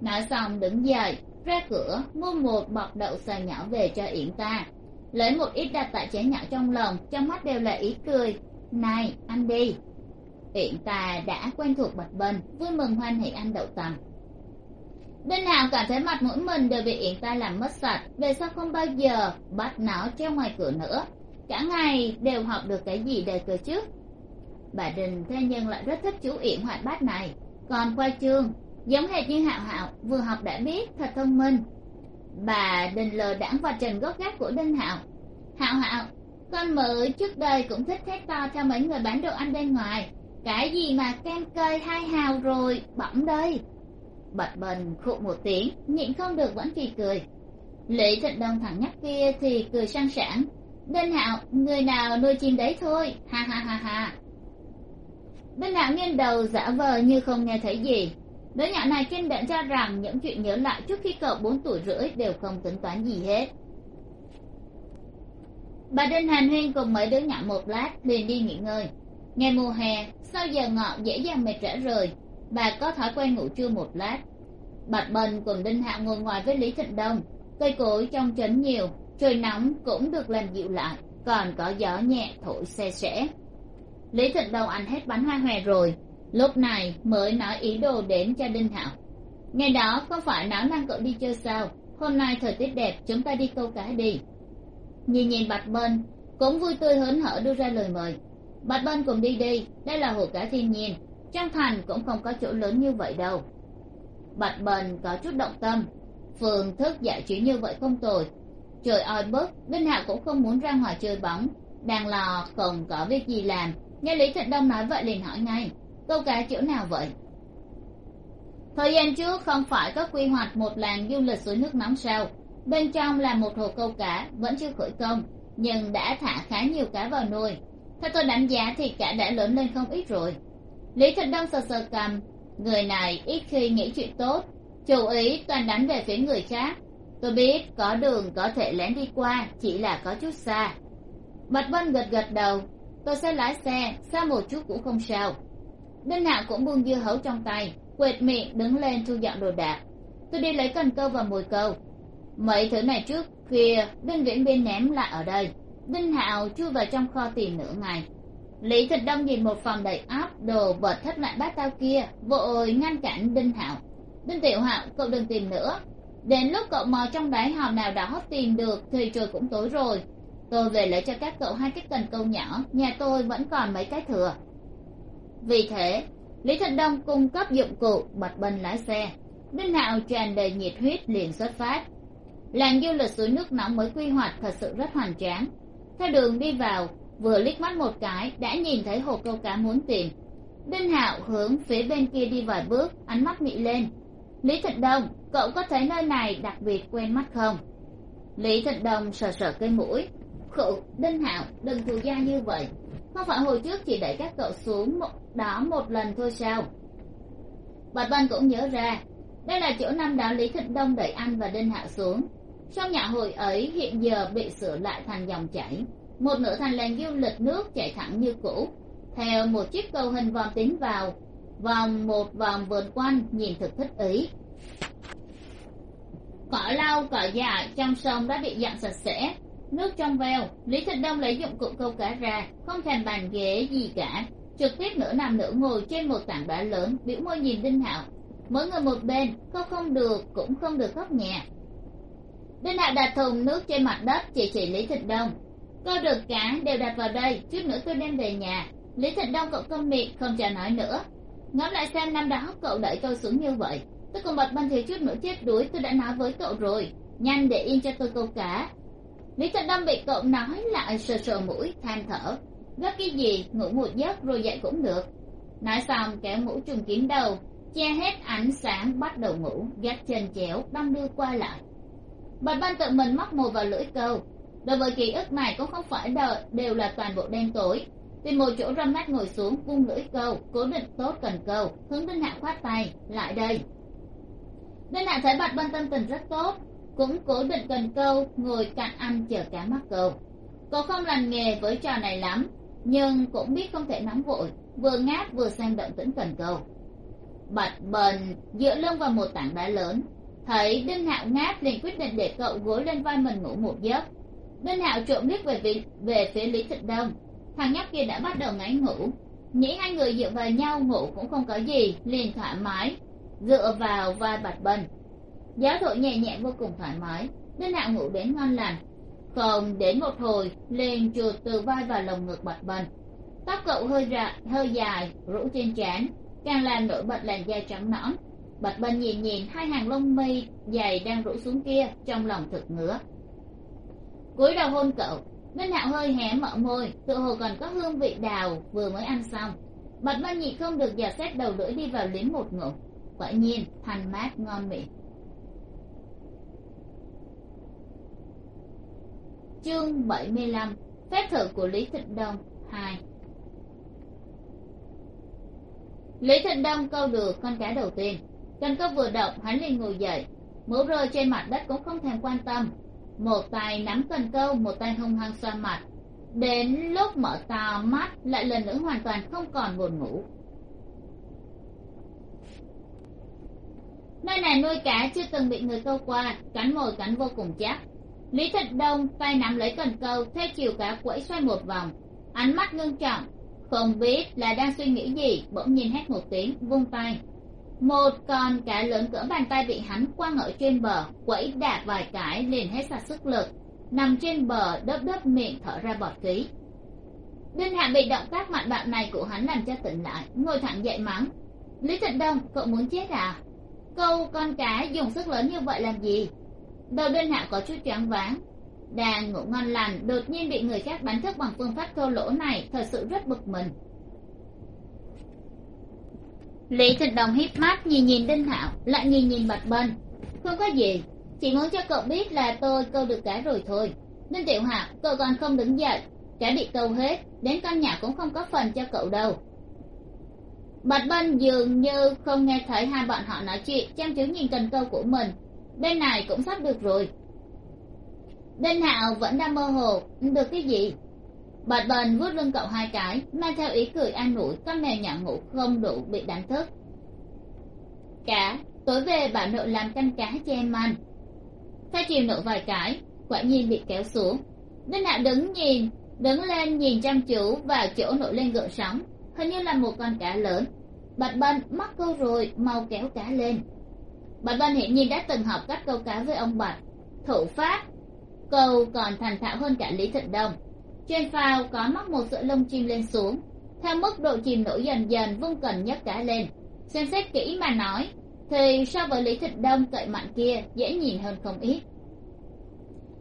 Nói xong đứng dậy, ra cửa, mua một bọc đậu xà nhỏ về cho yển ta lấy một ít đặt tại chén nhỏ trong lòng, trong mắt đều là ý cười. Này, ăn đi hiện ta đã quen thuộc bạch bân vui mừng hoan hỉ ăn đậu tằm đinh hào cảm thấy mặt mũi mình đều bị yển ta làm mất sạch. Về sau không bao giờ bắt nó treo ngoài cửa nữa. Cả ngày đều học được cái gì đời cơ trước. bà đình thế nhưng lại rất thích chú yển hoạt bát này. Còn Quay trương giống hệt như hạo hạo, vừa học đã biết thật thông minh. Bà đình lờ đãng vào trần gốc gác của đinh hạo. Hạo hạo, con mới trước đây cũng thích thét to theo mấy người bán đồ ăn bên ngoài cái gì mà kem cây hai hào rồi bỏng đây. Bật bần khụ một tiếng, nhịn không được vẫn kỳ cười. Lý thịnh đông thẳng nhắc kia thì cười sang sảng. Đinh hạo người nào nuôi chim đấy thôi, ha ha ha ha. Đinh hạo nghiêng đầu giả vờ như không nghe thấy gì. Đứa nhỏ này kiên định cho rằng những chuyện nhớ lại trước khi cậu bốn tuổi rưỡi đều không tính toán gì hết. Bà đinh hàn huyên cùng mấy đứa nhỏ một lát liền đi nghỉ ngơi ngày mùa hè sau giờ ngọ dễ dàng mệt rã rời? Bà có thói quen ngủ trưa một lát. Bạch bần cùng đinh hạo ngồi ngoài với lý thịnh đông, cây cối trong trấn nhiều, trời nóng cũng được làm dịu lại, còn có gió nhẹ thổi xe sẻ lý thịnh đông ăn hết bánh hoa hòe rồi, lúc này mới nói ý đồ đến cho đinh hạo ngày đó không phải nói mang cậu đi chơi sao? Hôm nay thời tiết đẹp, chúng ta đi câu cá đi. Nhìn nhìn bạch bân cũng vui tươi hớn hở đưa ra lời mời bạch bân cùng đi đi, đây là hồ cá thiên nhiên. Trong thành cũng không có chỗ lớn như vậy đâu. Bạch bần có chút động tâm. Phương thức giải trí như vậy không tồi. Trời oi bức đinh hạ cũng không muốn ra ngoài chơi bóng. Đang lò không có việc gì làm, nghe lý thịnh đông nói vậy liền hỏi ngay câu cá chỗ nào vậy? Thời gian trước không phải có quy hoạch một làng du lịch suối nước nóng sao? Bên trong là một hồ câu cá, vẫn chưa khởi công, nhưng đã thả khá nhiều cá vào nuôi theo tôi đánh giá thì cả đã lớn lên không ít rồi. Lý thịnh đông sờ sờ cầm, người này ít khi nghĩ chuyện tốt chủ ý toàn đánh về phía người khác. Tôi biết có đường có thể lén đi qua, chỉ là có chút xa. Bạch vân gật gật đầu, tôi sẽ lái xe, xa một chút cũng không sao. Đinh hạo cũng buông dưa hấu trong tay, quệt miệng đứng lên thu dọn đồ đạc. Tôi đi lấy cần câu và mồi câu. Mấy thứ này trước kia đinh viễn biên ném lại ở đây đinh hạo chui vào trong kho tìm nửa ngày. Lý thịt đông nhìn một phòng đầy áp đồ vật thất lại bát tao kia, vội ngăn cản đinh hạo. Đinh tiểu hạo, cậu đừng tìm nữa. Đến lúc cậu mò trong đáy hòm nào đó tìm được thì trời cũng tối rồi. Tôi về lấy cho các cậu hai cái cần câu nhỏ, nhà tôi vẫn còn mấy cái thừa. Vì thế, lý thịnh đông cung cấp dụng cụ bật bần lái xe. Đinh hạo tràn đầy nhiệt huyết liền xuất phát. Làng du lịch suối nước nóng mới quy hoạch thật sự rất hoành tráng theo đường đi vào, vừa liếc mắt một cái, đã nhìn thấy hộp câu cá muốn tìm. Đinh hạo hướng phía bên kia đi vài bước, ánh mắt mị lên. Lý thịnh đông cậu có thấy nơi này đặc biệt quen mắt không? Lý thịnh đông sờ sờ cây mũi. Khụ đinh hạo, đừng thù gia như vậy. Không phải hồi trước chỉ đẩy các cậu xuống một, đó một lần thôi sao? Bạch văn cũng nhớ ra, đây là chỗ năm đó lý thịnh đông đẩy anh và đinh hạo xuống trong nhà hội ấy, hiện giờ bị sửa lại thành dòng chảy. Một nửa thành làng du lịch nước chạy thẳng như cũ. Theo một chiếc cầu hình vòm tiến vào vòng một vòng vườn quanh, nhìn thực thích ý. Cỏ lau, cỏ dại, trong sông đã bị dặn sạch sẽ. Nước trong veo, lý thịnh đông lấy dụng cụ câu cá ra, không thèm bàn ghế gì cả. Trực tiếp nửa nằm nửa ngồi trên một tảng đá lớn, biểu môi nhìn đinh hạo. Mỗi người một bên không không được, cũng không được khóc nhẹ đinh hạo đặt thùng nước trên mặt đất, chỉ chỉ lý thịnh đông. Câu được cá đều đặt vào đây, chút nữa tôi đem về nhà. Lý thịnh đông cậu câm miệng, không trả nói nữa. Ngẫm lại xem năm đó cậu đẩy tôi xuống như vậy. Tôi cùng bật ban thì chút nữa chết đuối, tôi đã nói với cậu rồi. Nhanh để yên cho tôi câu cá. Lý thịnh đông bị cậu nói lại sờ sờ mũi, than thở. Gấp cái gì, ngủ một giấc rồi dậy cũng được. Nói xong, kéo mũ trùng kín đầu, che hết ánh sáng, bắt đầu ngủ, gác chân chéo đong đưa qua lại bạch ban tự mình móc mồi vào lưỡi câu. Đối với ký ức này cũng không phải đợi, đều là toàn bộ đen tối. Tìm một chỗ râm mát ngồi xuống, vung lưỡi câu, cố định tốt cần câu, hướng đinh hạ khoát tay, lại đây. Đinh hạ thấy bạch ban tâm tình rất tốt, cũng cố định cần câu, ngồi cạnh anh chờ cá mắc câu cô không lành nghề với trò này lắm, nhưng cũng biết không thể nóng vội, vừa ngáp vừa sang động tĩnh cần câu. Bạch bần dựa lưng vào một tảng đá lớn thấy đinh hạo ngáp liền quyết định để cậu gối lên vai mình ngủ một giấc. Đinh hạo trộm liếc về, vị, về phía lý thịnh đông. Thằng nhóc kia đã bắt đầu ngáy ngủ. Nghĩ hai người dựa vào nhau ngủ cũng không có gì liền thoải mái dựa vào vai bạch bần. Gió thổi nhẹ nhẹ vô cùng thoải mái. Đinh hạo ngủ đến ngon lành. Còn đến một hồi liền trượt từ vai vào lồng ngực bạch bần. Tóc cậu hơi rạ, hơi dài rũ trên trán càng làm nổi bật làn da trắng nõn bạch bần nhìn nhìn hai hàng lông mi dày đang rũ xuống kia, trong lòng thực ngứa. Cúi đầu hôn cậu, minh hạo hơi hé mở môi, tựa hồ còn có hương vị đào vừa mới ăn xong. Bạch bần nhị không được giả xét đầu lưỡi đi vào liếm một ngụm, quả nhiên thanh mát ngon miệng. Chương bảy mươi lăm, phép thử của lý thịnh đông, hai. Lý thịnh đông câu được con cá đầu tiên cần cốc vừa động, hắn liền ngồi dậy. Mũ rơi trên mặt đất cũng không thèm quan tâm. Một tay nắm cần câu, một tay hung hăng xoa mặt. Đến lúc mở to mắt, lại lần nữa hoàn toàn không còn buồn ngủ. Nơi này nuôi cá chưa từng bị người câu qua, cắn mồi cắn vô cùng chắc. Lý thật đông tay nắm lấy cần câu, theo chiều cá quẫy xoay một vòng. Ánh mắt ngưng trọng, không biết là đang suy nghĩ gì, bỗng nhiên hét một tiếng, vung tay một con cá lớn cỡ bàn tay bị hắn quăng ở trên bờ, quẫy đạp vài cái liền hết sạch sức lực. Nằm trên bờ, đớp đớp miệng thở ra bọt khí. Đinh hạ bị động tác mạnh bạo này của hắn làm cho tỉnh lại, ngồi thẳng dậy mắng. Lý thịnh đông, cậu muốn chết à? Câu con cá dùng sức lớn như vậy làm gì? Đầu đinh hạ có chút choáng váng. Đang ngủ ngon lành, đột nhiên bị người khác đánh thức bằng phương pháp thô lỗ này, thật sự rất bực mình lý thịnh đồng híp mắt nhìn nhìn đinh hạo lại nhìn nhìn bạch bân không có gì, chỉ muốn cho cậu biết là tôi câu được cái rồi thôi. Đinh tiểu hạo, cậu còn không đứng dậy cá bị câu hết, đến căn nhà cũng không có phần cho cậu đâu. Bạch bân dường như không nghe thấy hai bọn họ nói chuyện, chăm chú nhìn cần câu của mình. Bên này cũng sắp được rồi. Đinh hạo vẫn đang mơ hồ, được cái gì? Bạch bần vuốt lưng cậu hai cái, mang theo ý cười an ủi con mèo nhỏ ngủ không đủ bị đánh thức. Cá tối về bà nội làm canh cá cho em ăn. Pha chiều nội vài cái, quả nhiên bị kéo xuống. Đinh hạ đứng nhìn, đứng lên nhìn chăm chú vào chỗ nổi lên gợn sóng, hình như là một con cá lớn. Bạch bần mắc câu rồi, mau kéo cá lên. Bạch bần hiển nhiên đã từng học cách câu cá với ông bạch. Thủ pháp, câu còn thành thạo hơn cả lý thịnh đông trên phao có mắc một sợi lông chim lên xuống. Theo mức độ chìm nổi dần dần vung cần nhấc cả lên. Xem xét kỹ mà nói, thì so với lý thịnh đông cậy mạnh kia, dễ nhìn hơn không ít.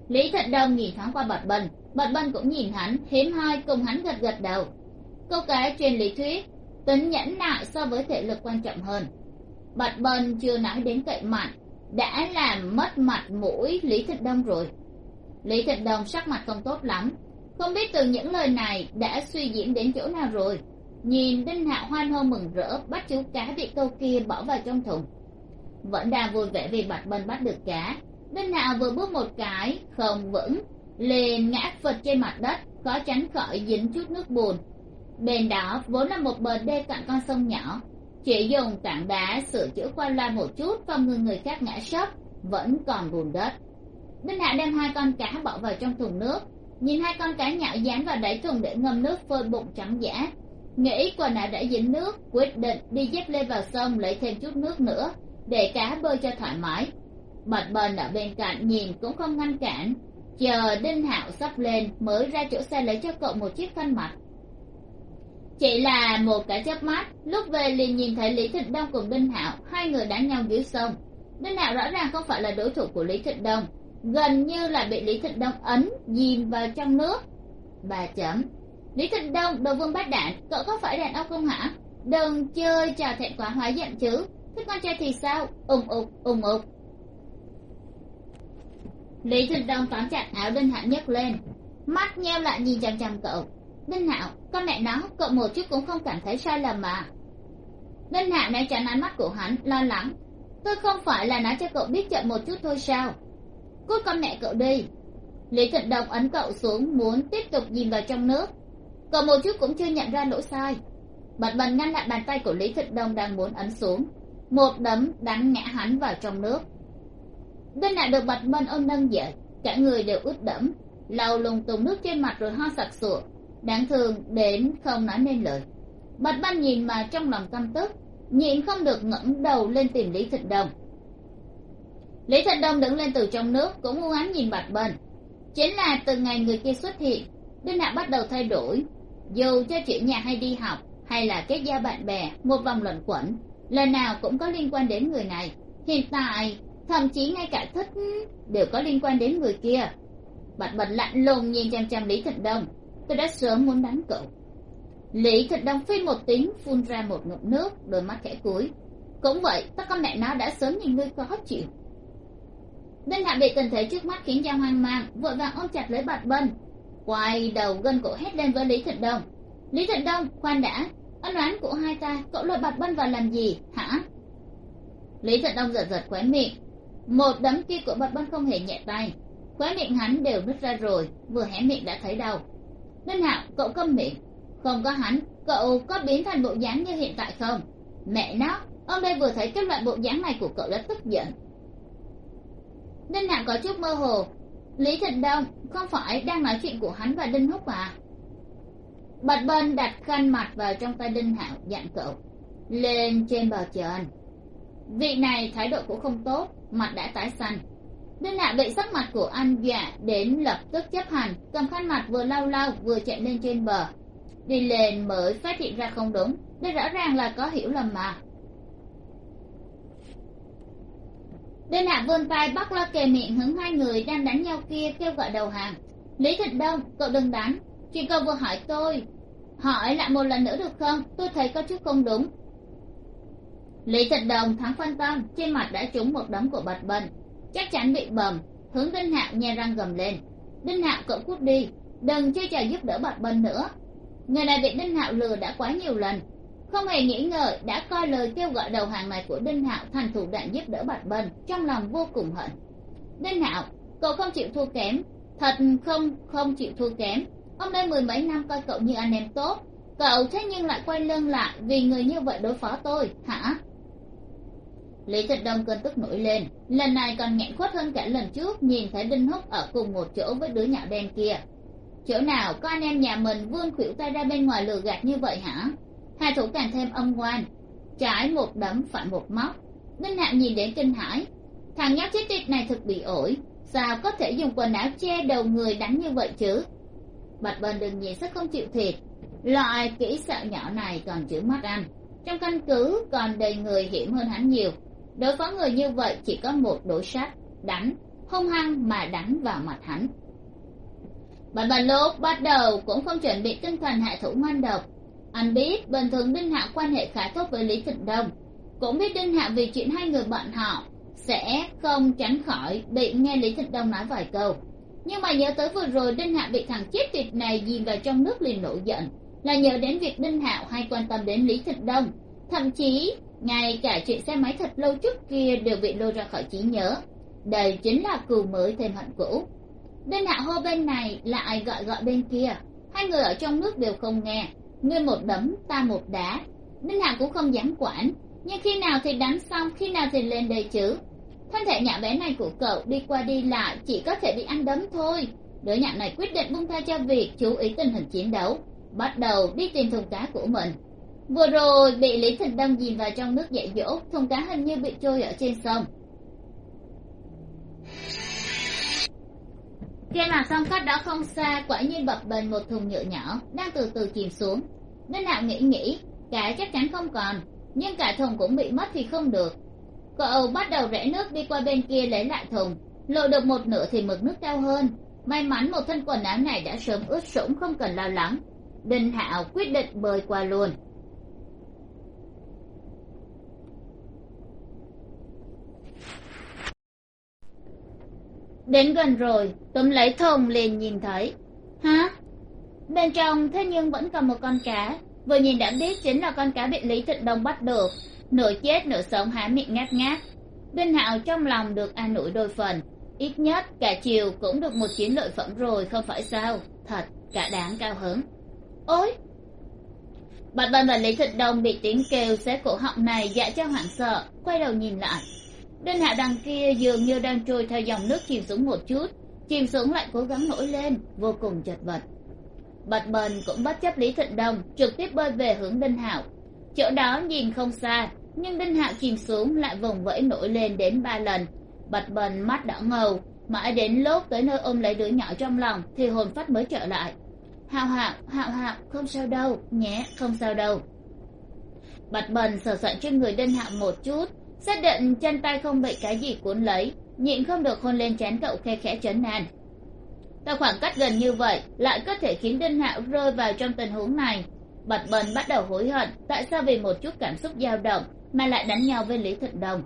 Lý thịnh đông nhìn thoáng qua bạch bần bạch bần cũng nhìn hắn, hiếm hoi cùng hắn gật gật đầu. Câu cá trên lý thuyết, tính nhẫn nại so với thể lực quan trọng hơn. Bạch bần chưa nói đến cậy mạnh, đã làm mất mặt mũi lý thịnh đông rồi. Lý thịnh đông sắc mặt không tốt lắm không biết từ những lời này đã suy diễn đến chỗ nào rồi. Nhìn đinh hạ hoan hô mừng rỡ, bắt chú cá bị câu kia bỏ vào trong thùng. Vẫn đang vui vẻ vì bạch bân bắt được cá. Đinh hạ vừa bước một cái, không vững, liền ngã phật trên mặt đất, khó tránh khỏi dính chút nước bùn. Bên đó vốn là một bờ đê cạnh con sông nhỏ. Chỉ dùng tảng đá sửa chữa qua loa một chút phòng ngừa người khác ngã sấp, vẫn còn bùn đất. Đinh hạ đem hai con cá bỏ vào trong thùng nước nhìn hai con cá nhạo dán vào đáy thùng để ngâm nước phơi bụng trắng giả nghĩ quần áo đã dính nước, quyết định đi dép lê vào sông lấy thêm chút nước nữa, để cá bơi cho thoải mái. Bật bần ở bên cạnh nhìn cũng không ngăn cản. Chờ đinh hạo sắp lên mới ra chỗ xe lấy cho cậu một chiếc khăn mặt. Chỉ là một cái chớp mắt, lúc về liền nhìn thấy lý thịnh đông cùng đinh hạo, hai người đánh nhau dưới sông. Đinh hạo rõ ràng không phải là đối thủ của lý thịnh đông gần như là bị lý thịnh đông ấn dìm vào trong nước. Bà chấm lý thịnh đông, đồ vương bát đạn cậu có phải đàn ông không hả? Đừng chơi trò thẹn quá hóa giận chứ. Thích con trai thì sao? Ùng ục ùng ục lý thịnh đông tóm chặt áo đinh hạo nhấc lên, mắt nheo lại nhìn chằm chằm cậu. Đinh hạo, con mẹ nó, cậu một chút cũng không cảm thấy sai lầm mà. Đinh hạo né tránh ánh mắt của hắn, lo lắng. Tôi không phải là nói cho cậu biết chậm một chút thôi sao? Cút con mẹ cậu đi. Lý thịnh đông ấn cậu xuống, muốn tiếp tục nhìn vào trong nước. Cậu một chút cũng chưa nhận ra lỗi sai. Bật bần ngăn lại bàn tay của lý thịnh đông đang muốn ấn xuống. Một đấm đánh ngã hắn vào trong nước. Bên lại được bật bần ôm nâng dậy, cả người đều ướt đẫm, lau lùng tùng nước trên mặt rồi ho sặc sụa. Đáng thương đến không nói nên lời. Bật bần nhìn mà trong lòng căm tức, nhịn không được ngẩng đầu lên tìm lý thịnh đông lý thịnh đông đứng lên từ trong nước, cũng u ám nhìn bạch bần chính là từ ngày người kia xuất hiện, đinh hạ bắt đầu thay đổi. Dù cho chuyện nhà hay đi học, hay là kết giao bạn bè, một vòng luẩn quẩn, lần nào cũng có liên quan đến người này. Hiện tại, thậm chí ngay cả thích đều có liên quan đến người kia. Bạch bạch lạnh lùng nhìn chăm chăm lý thịnh đông. Tôi đã sớm muốn đánh cậu. Lý thịnh đông phi một tiếng phun ra một ngụm nước, đôi mắt khẽ cúi. Cũng vậy tất con mẹ nó đã sớm nhìn ngươi khó chịu đinh hạ bị tình thế trước mắt khiến cho hoang mang, vội vàng ôm chặt lấy bạch bân quay đầu gân cổ hét lên với lý thịnh đông. Lý thịnh đông, khoan đã. Ân oán của hai ta, cậu lôi bạch bân vào làm gì, hả? Lý thịnh đông giật giật khóe miệng. Một đấm kia của bạch bân không hề nhẹ tay. Khóe miệng hắn đều nứt ra rồi, vừa hé miệng đã thấy đau. Đinh hạo, cậu câm miệng. Không có hắn, cậu có biến thành bộ dáng như hiện tại không? Mẹ nó, ông đây vừa thấy cái loại bộ dáng này của cậu đã tức giận đinh hạo có chút mơ hồ. Lý thịnh đông, không phải đang nói chuyện của hắn và đinh húc à bạch bân đặt khăn mặt vào trong tay đinh hạo, dặn cậu, lên trên bờ chờ anh vị này thái độ cũng không tốt, mặt đã tái xanh. Đinh hạo bị sắc mặt của anh dọa đến lập tức chấp hành, cầm khăn mặt vừa lau lau, vừa chạy lên trên bờ. Đi lên mới phát hiện ra không đúng, đây rõ ràng là có hiểu lầm mà. Đinh hạ vươn tay bắt lo kề miệng hướng hai người đang đánh nhau kia kêu gọi đầu hàng. Lý thịnh đông, cậu đừng đánh. Chuyện cậu vừa hỏi tôi, hỏi lại một lần nữa được không? Tôi thấy có chút không đúng. Lý thịnh đồng thắng phân tâm, trên mặt đã trúng một đấm của bạch bần chắc chắn bị bầm, hướng đinh hạo nhe răng gầm lên. Đinh hạo cậu cút đi, đừng chơi trò giúp đỡ bạch bần nữa. Người này bị đinh hạo lừa đã quá nhiều lần không hề nghĩ ngợi đã coi lời kêu gọi đầu hàng này của đinh hạo thành thủ đoạn giúp đỡ bạch bần trong lòng vô cùng hận. Đinh hạo, cậu không chịu thua kém. Thật không không chịu thua kém. Ông đây mười mấy năm coi cậu như anh em tốt. Cậu thế nhưng lại quay lưng lại vì người như vậy đối phó tôi, hả? Lý thịnh đông cơn tức nổi lên. Lần này còn nghẹn khuất hơn cả lần trước, nhìn thấy đinh húc ở cùng một chỗ với đứa nhạo đen kia. Chỗ nào có anh em nhà mình vươn khuỷu tay ra bên ngoài lừa gạt như vậy hả? Hai thủ càng thêm âm ngoan trái một đấm phải một móc. Ninh hạo nhìn đến kinh hãi, thằng nhóc chết tiệt này thực bị ổi, sao có thể dùng quần áo che đầu người đánh như vậy chứ? Bạch bần đừng nhìn sức không chịu thiệt, loại kỹ sợ nhỏ này còn chữ mắt ăn trong căn cứ còn đầy người hiểm hơn hắn nhiều. Đối phó người như vậy chỉ có một đối sách đánh, hung hăng mà đánh vào mặt hắn. Bạch bần lúc bắt đầu cũng không chuẩn bị tinh thần hạ thủ ngoan độc anh biết bình thường đinh hạ quan hệ khá tốt với lý thịnh đông. Cũng biết đinh hạ vì chuyện hai người bọn họ sẽ không tránh khỏi bị nghe lý thịnh đông nói vài câu. Nhưng mà nhớ tới vừa rồi đinh hạ bị thằng chết tiệt này dìm vào trong nước liền nổi giận, là nhớ đến việc đinh hạo hay quan tâm đến lý thịnh đông. Thậm chí, ngay cả chuyện xe máy thật lâu trước kia đều bị lôi ra khỏi trí nhớ. Đây chính là cừu mới thêm hận cũ. Đinh hạ hô bên này lại gọi gọi bên kia? Hai người ở trong nước đều không nghe ngươi một đấm ta một đá. Ninh hằng cũng không dám quản, nhưng khi nào thì đánh xong, khi nào thì lên đây chứ? Thân thể nhỏ bé này của cậu đi qua đi lại, chỉ có thể bị ăn đấm thôi. Đứa nhạn này quyết định buông tha cho việc chú ý tình hình chiến đấu, bắt đầu đi tìm thùng cá của mình. Vừa rồi bị lý thịnh đâm dìm vào trong nước dạy dỗ, thùng cá hình như bị trôi ở trên sông trên mặt sông cách đó không xa, quả nhiên bập bềnh một thùng nhựa nhỏ, đang từ từ chìm xuống. Đinh hạo nghĩ nghĩ, cả chắc chắn không còn, nhưng cả thùng cũng bị mất thì không được. Cậu bắt đầu rẽ nước đi qua bên kia lấy lại thùng, lộ được một nửa thì mực nước cao hơn. May mắn một thân quần áo này đã sớm ướt sũng, không cần lo lắng. Đinh hạo quyết định bơi qua luôn. Đến gần rồi, túm lấy thùng liền nhìn thấy. Hả? Bên trong thế nhưng vẫn còn một con cá. Vừa nhìn đã biết chính là con cá bị lý thịnh đông bắt được. Nửa chết, nửa sống, há miệng ngáp ngáp. Đinh hạo trong lòng được an ủi đôi phần. Ít nhất, cả chiều cũng được một chiến lợi phẩm rồi, không phải sao? Thật, cả đáng cao hứng. Ôi! Bạch vân và lý thịnh đông bị tiếng kêu xé cổ họng này dạy cho hoảng sợ, quay đầu nhìn lại đinh hạ đằng kia dường như đang trôi theo dòng nước chìm xuống một chút. Chìm xuống lại cố gắng nổi lên, vô cùng chật vật. Bạch bần cũng bất chấp lý thịnh đông trực tiếp bơi về hướng đinh hạo. Chỗ đó nhìn không xa, nhưng đinh hạo chìm xuống lại vùng vẫy nổi lên đến ba lần. Bạch bần mắt đỏ ngầu, mãi đến lúc tới nơi ôm lấy đứa nhỏ trong lòng thì hồn phách mới trở lại. Hạo hạo hạo hạo, không sao đâu, nhé, không sao đâu. Bạch bần sờ soạn trên người đinh hạo một chút xác định chân tay không bị cái gì cuốn lấy, nhịn không được hôn lên chán cậu khe khẽ chấn an. Tại khoảng cách gần như vậy, lại có thể khiến đinh hạo rơi vào trong tình huống này. Bạch bần bắt đầu hối hận, tại sao vì một chút cảm xúc dao động mà lại đánh nhau với lý thịnh đồng?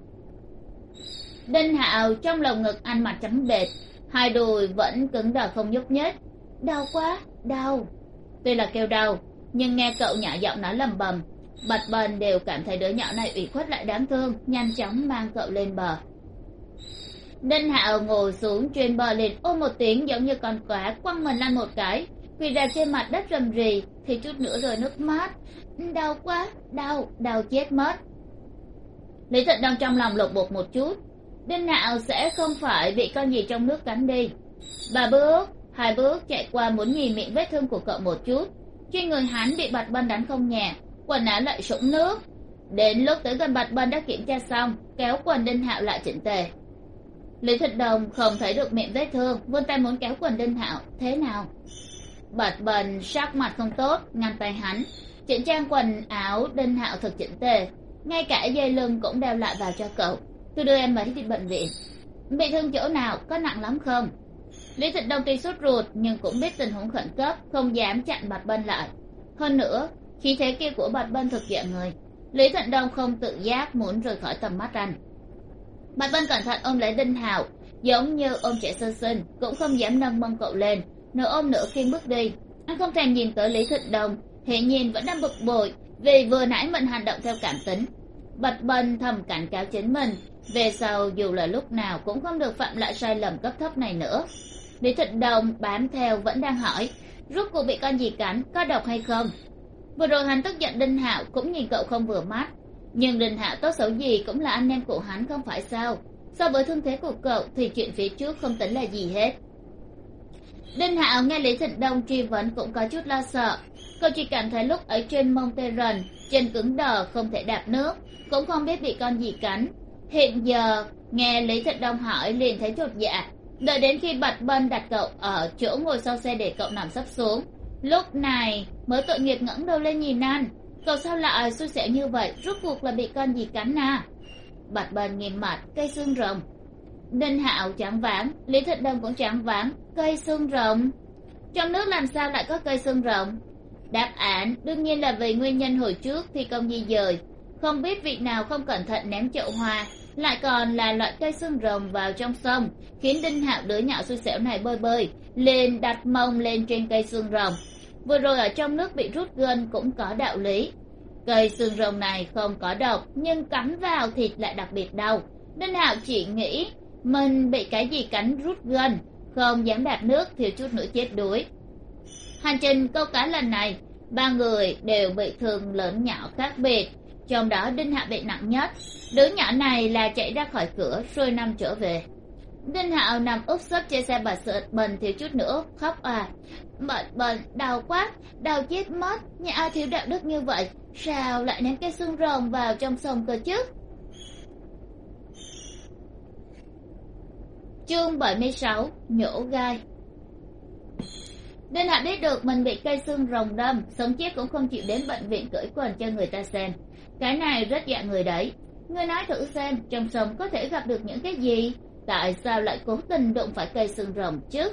Đinh hạo trong lồng ngực ăn mặt trắng bệt hai đùi vẫn cứng đờ không nhúc nhích. Đau quá, đau. Tuy là kêu đau, nhưng nghe cậu nhỏ giọng nói lầm bầm bạch bần đều cảm thấy đứa nhỏ này ủy khuất lại đáng thương, nhanh chóng mang cậu lên bờ. Đinh hạo ngồi xuống trên bờ liền ôm một tiếng giống như con cá quăng mình lăn một cái. Quỳ ra trên mặt đất rầm rì, thì chút nữa rồi nước mắt. Đau quá, đau đau chết mất. Lý thịnh đang trong lòng lột bột một chút. Đinh hạo sẽ không phải bị con gì trong nước cắn đi. Ba bước, hai bước chạy qua muốn nhìn miệng vết thương của cậu một chút. Trên người hắn bị bạch bân đánh không nhẹ quần áo lại sũng nước. Đến lúc tới gần bạch bân đã kiểm tra xong, kéo quần đinh hạo lại chỉnh tề. Lý thịnh đồng không thấy được miệng vết thương, vươn tay muốn kéo quần đinh hạo. Thế nào? Bạch bần sắc mặt không tốt ngăn tay hắn. Chỉnh trang quần áo đinh hạo thật chỉnh tề. Ngay cả dây lưng cũng đeo lại vào cho cậu. Tôi đưa em ấy đi bệnh viện. Bị thương chỗ nào, có nặng lắm không? Lý thịnh đông tuy sốt ruột, nhưng cũng biết tình huống khẩn cấp, không dám chặn bạch bân lại. Hơn nữa khi thế kia của bạch bân thực hiện người, lý thịnh đông không tự giác muốn rời khỏi tầm mắt anh. Bạch bân cẩn thận ôm lấy đinh hạo, giống như ôm trẻ sơ sinh, cũng không dám nâng mông cậu lên, nửa ôm nửa khiêng bước đi. Anh không thèm nhìn tới lý thịnh đông hiển nhiên vẫn đang bực bội vì vừa nãy mình hành động theo cảm tính. Bạch bân thầm cảnh cáo chính mình, về sau dù là lúc nào cũng không được phạm lại sai lầm cấp thấp này nữa. Lý thịnh đông bám theo vẫn đang hỏi rút cuộc bị con gì cắn, có độc hay không? Vừa rồi hắn tức giận đinh hạo cũng nhìn cậu không vừa mắt. Nhưng đinh hạo tốt xấu gì cũng là anh em của hắn, không phải sao? So với thương thế của cậu thì chuyện phía trước không tính là gì hết. Đinh hạo nghe lý thịnh đông truy vấn cũng có chút lo sợ. Cậu chỉ cảm thấy lúc ở trên mông tê rần, chân cứng đờ, không thể đạp nước, cũng không biết bị con gì cắn. Hiện giờ, nghe lý thịnh đông hỏi liền thấy chột dạ. Đợi đến khi bạch bân đặt cậu ở chỗ ngồi sau xe để cậu nằm sấp xuống lúc này, mới tội nghiệp ngẩng đầu lên nhìn anh. Cậu sao lại xui xẻo như vậy? Rốt cuộc là bị con gì cắn à? Bạch bền nghiêm mặt, cây xương rồng. Đinh hạo chẳng vãng lý thịnh đông cũng chẳng vãng cây xương rồng? Trong nước làm sao lại có cây xương rồng? Đáp án, đương nhiên là vì nguyên nhân hồi trước thi công di dời. Không biết vị nào không cẩn thận ném chậu hoa lại còn là loại cây xương rồng vào trong sông, khiến đinh hạo đứa nhỏ xui xẻo này bơi bơi, lên đặt mông lên trên cây xương rồng. Vừa rồi ở trong nước bị rút gân cũng có đạo lý. Cây xương rồng này không có độc, nhưng cắn vào thịt lại đặc biệt đau. Đinh hạo chỉ nghĩ, mình bị cái gì cắn rút gân, không dám đạp nước thiếu chút nữa chết đuối. Hành trình câu cá lần này, ba người đều bị thương lớn nhỏ khác biệt trong đó đinh hạ bị nặng nhất. Đứa nhỏ này là chạy ra khỏi cửa rồi nằm trở về. Đinh hạo nằm úp sấp trên xe bà sợ bần thiếu chút nữa, khóc à. Bận bận đau quá, đau chết mất. Nhà ai thiếu đạo đức như vậy? Sao lại ném cái xương rồng vào trong sông cơ chứ? Chương bảy mươi sáu, nhổ gai. Đinh hạ biết được mình bị cây xương rồng đâm, sống chết cũng không chịu đến bệnh viện cởi quần cho người ta xem cái này rất dạ người đấy. Người nói thử xem, trong sông có thể gặp được những cái gì? Tại sao lại cố tình đụng phải cây xương rồng chứ?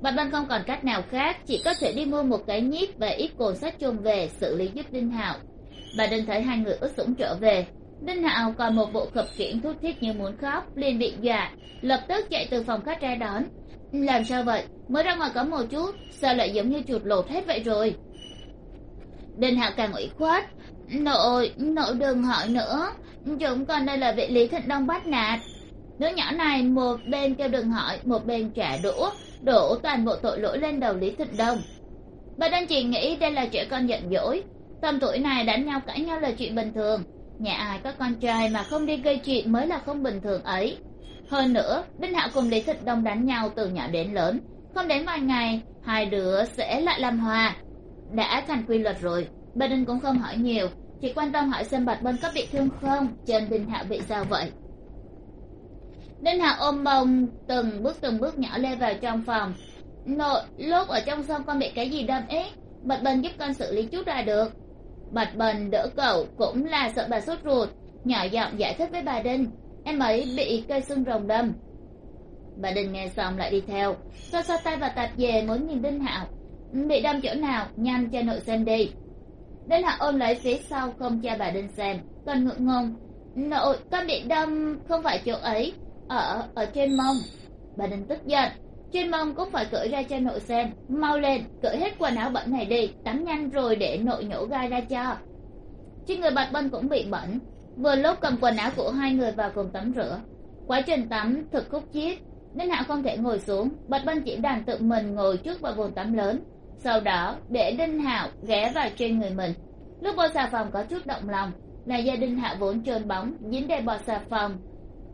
Bà băng không còn cách nào khác, chỉ có thể đi mua một cái nhíp và ít cồn sát trùng về, xử lý giúp đinh hạo. Bà đinh thấy hai người ướt sũng trở về. Đinh hạo còn một bộ khập khiễng thút thít như muốn khóc, liền bị dọa, lập tức chạy từ phòng khách ra đón. Làm sao vậy? Mới ra ngoài có một chút, sao lại giống như chuột lột hết vậy rồi? Đinh hạo càng ủy khuất nội nội đừng hỏi nữa. Chúng con đây là vị lý thịnh đông bắt nạt. Đứa nhỏ này, một bên kêu đừng hỏi, một bên trả đũa, đổ toàn bộ tội lỗi lên đầu lý thịnh đông. Bà đang chỉ nghĩ đây là trẻ con giận dỗi. Tầm tuổi này đánh nhau cãi nhau là chuyện bình thường. Nhà ai có con trai mà không đi gây chuyện mới là không bình thường ấy. Hơn nữa đinh hạo cùng lý thịnh đông đánh nhau từ nhỏ đến lớn. Không đến vài ngày, hai đứa sẽ lại làm hòa. Đã thành quy luật rồi đinh cũng không hỏi nhiều, chỉ quan tâm hỏi xem bạch bân có bị thương không Trên đinh hạo bị sao vậy. Đinh hạo ôm bông từng bước từng bước nhỏ lê vào trong phòng. Nội lúc ở trong sông con bị cái gì đâm ý bạch bân giúp con xử lý chút ra được. Bạch bần đỡ cậu, cũng là sợ bà sốt ruột, nhỏ giọng giải thích với bà đinh. Em ấy bị cây xương rồng đâm. Bà đinh nghe xong lại đi theo. Xoa xoa tay và tạp về muốn nhìn đinh hạo. Bị đâm chỗ nào, nhanh cho nội xem đi đinh hạo ôm lấy phía sau không cho bà đinh xem. Còn ngượng ngùng. Nội, con bị đâm không phải chỗ ấy, ở ở trên mông. Bà đinh tức giận. Trên mông cũng phải cởi ra cho nội xem. Mau lên, cởi hết quần áo bẩn này đi. Tắm nhanh rồi để nội nhổ gai ra cho. Trên người bạch bân cũng bị bẩn. Vừa lúc cầm quần áo của hai người vào cùng tắm rửa. Quá trình tắm thực khúc chiết. Nên hạ không thể ngồi xuống. Bạch bân chỉ đàn tự mình ngồi trước vào bồn tắm lớn sau đó để đinh hạo ghé vào trên người mình. Lúc bò xà phòng có chút động lòng, là gia đình hạ vốn trơn bóng, dính đầy bò xà phòng.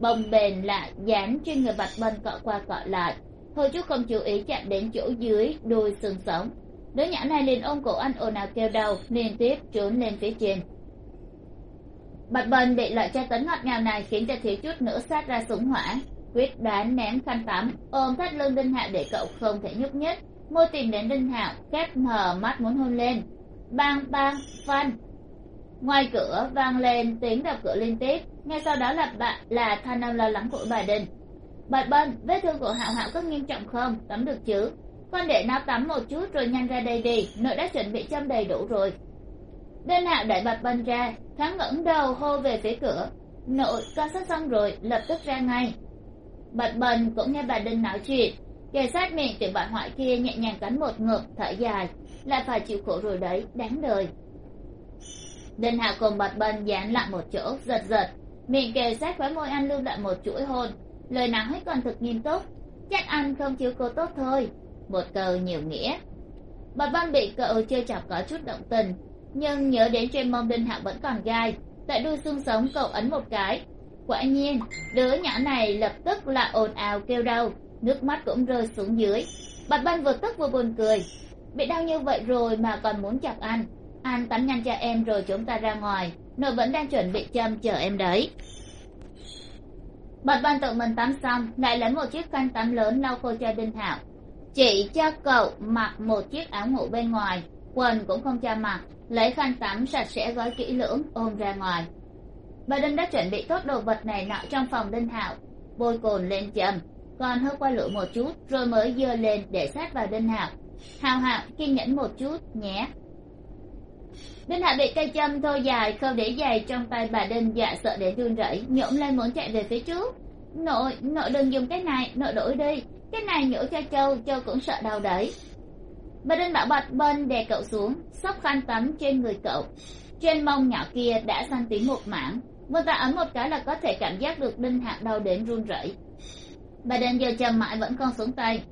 Bồng bềnh lại dán trên người bạch bân cọ qua cọ lại. Thôi chút không chú ý chạm đến chỗ dưới, đuôi xương sống đứa nhỏ này liền ôm cổ anh ồn ào kêu đau liên tiếp trốn lên phía trên. Bạch bần bị loại tra tấn ngọt ngào này khiến cho thiếu chút nữa sát ra súng hỏa. Quyết đoán ném khăn tắm, ôm thắt lưng đinh hạ để cậu không thể nhúc nhích môi tìm đến đinh hạo khép hờ mắt muốn hôn lên. Bang bang, phanh. Ngoài cửa vang lên tiếng đập cửa liên tiếp. Ngay sau đó là bạn, là thanh âm lo lắng của bà đình. Bạch bân, vết thương của hạo hạo có nghiêm trọng không? Tắm được chứ? Con để nó tắm một chút rồi nhanh ra đây đi. Nội đã chuẩn bị châm đầy đủ rồi. Đinh hạo đẩy bạch bân ra, thoáng ngẩng đầu hô về phía cửa. Nội, con sắp xong rồi, lập tức ra ngay. Bạch bân cũng nghe bà đinh nói chuyện kề sát miệng tiểu bại hoại kia nhẹ nhàng cắn một ngụm thở dài. Lại phải chịu khổ rồi đấy, đáng đời. Đinh hạo cùng bạch bân dán lại một chỗ, giật giật. Miệng kề sát khóe môi anh lưu lại một chuỗi hôn. Lời nói còn thực nghiêm túc. Chắc anh không chiếu cô tốt thôi. Một cờ nhiều nghĩa. Bạch bân bị cậu chơi chọc có chút động tình. Nhưng nhớ đến trên mông đinh hạo vẫn còn gai. Tại đuôi xương sống cậu ấn một cái. Quả nhiên, đứa nhỏ này lập tức là ồn ào kêu đau nước mắt cũng rơi xuống dưới. Bạch Ban vừa tức vừa buồn cười. Bị đau như vậy rồi mà còn muốn chọc anh anh tắm nhanh cho em rồi chúng ta ra ngoài. Nội vẫn đang chuẩn bị châm chờ em đấy. Bạch Ban tự mình tắm xong lại lấy một chiếc khăn tắm lớn lau khô cho đinh Thảo. chỉ cho cậu mặc một chiếc áo ngủ bên ngoài quần cũng không cho mặc lấy khăn tắm sạch sẽ gói kỹ lưỡng ôm ra ngoài. Bà đinh đã chuẩn bị tốt đồ vật này nọ trong phòng đinh Thảo, bôi cồn lên châm còn hơi qua lửa một chút, rồi mới dơ lên để sát vào đinh hạo. Hào hạo kiên nhẫn một chút, nhé. Đinh hạo bị cây châm thô dài khâu để dài trong tay bà đinh dạ sợ để run rẩy nhổm lên muốn chạy về phía trước. Nội nội đừng dùng cái này, nội đổi đi. Cái này nhổ cho châu châu cũng sợ đau đấy. Bà đinh bảo bạch bên đè cậu xuống, xốc khăn tắm trên người cậu. Trên mông nhỏ kia đã xanh tím một mảng. Vừa ta ấn một cái là có thể cảm giác được đinh hạo đau đến run rẩy bà đinh giờ chầm mãi vẫn còn xuống tay.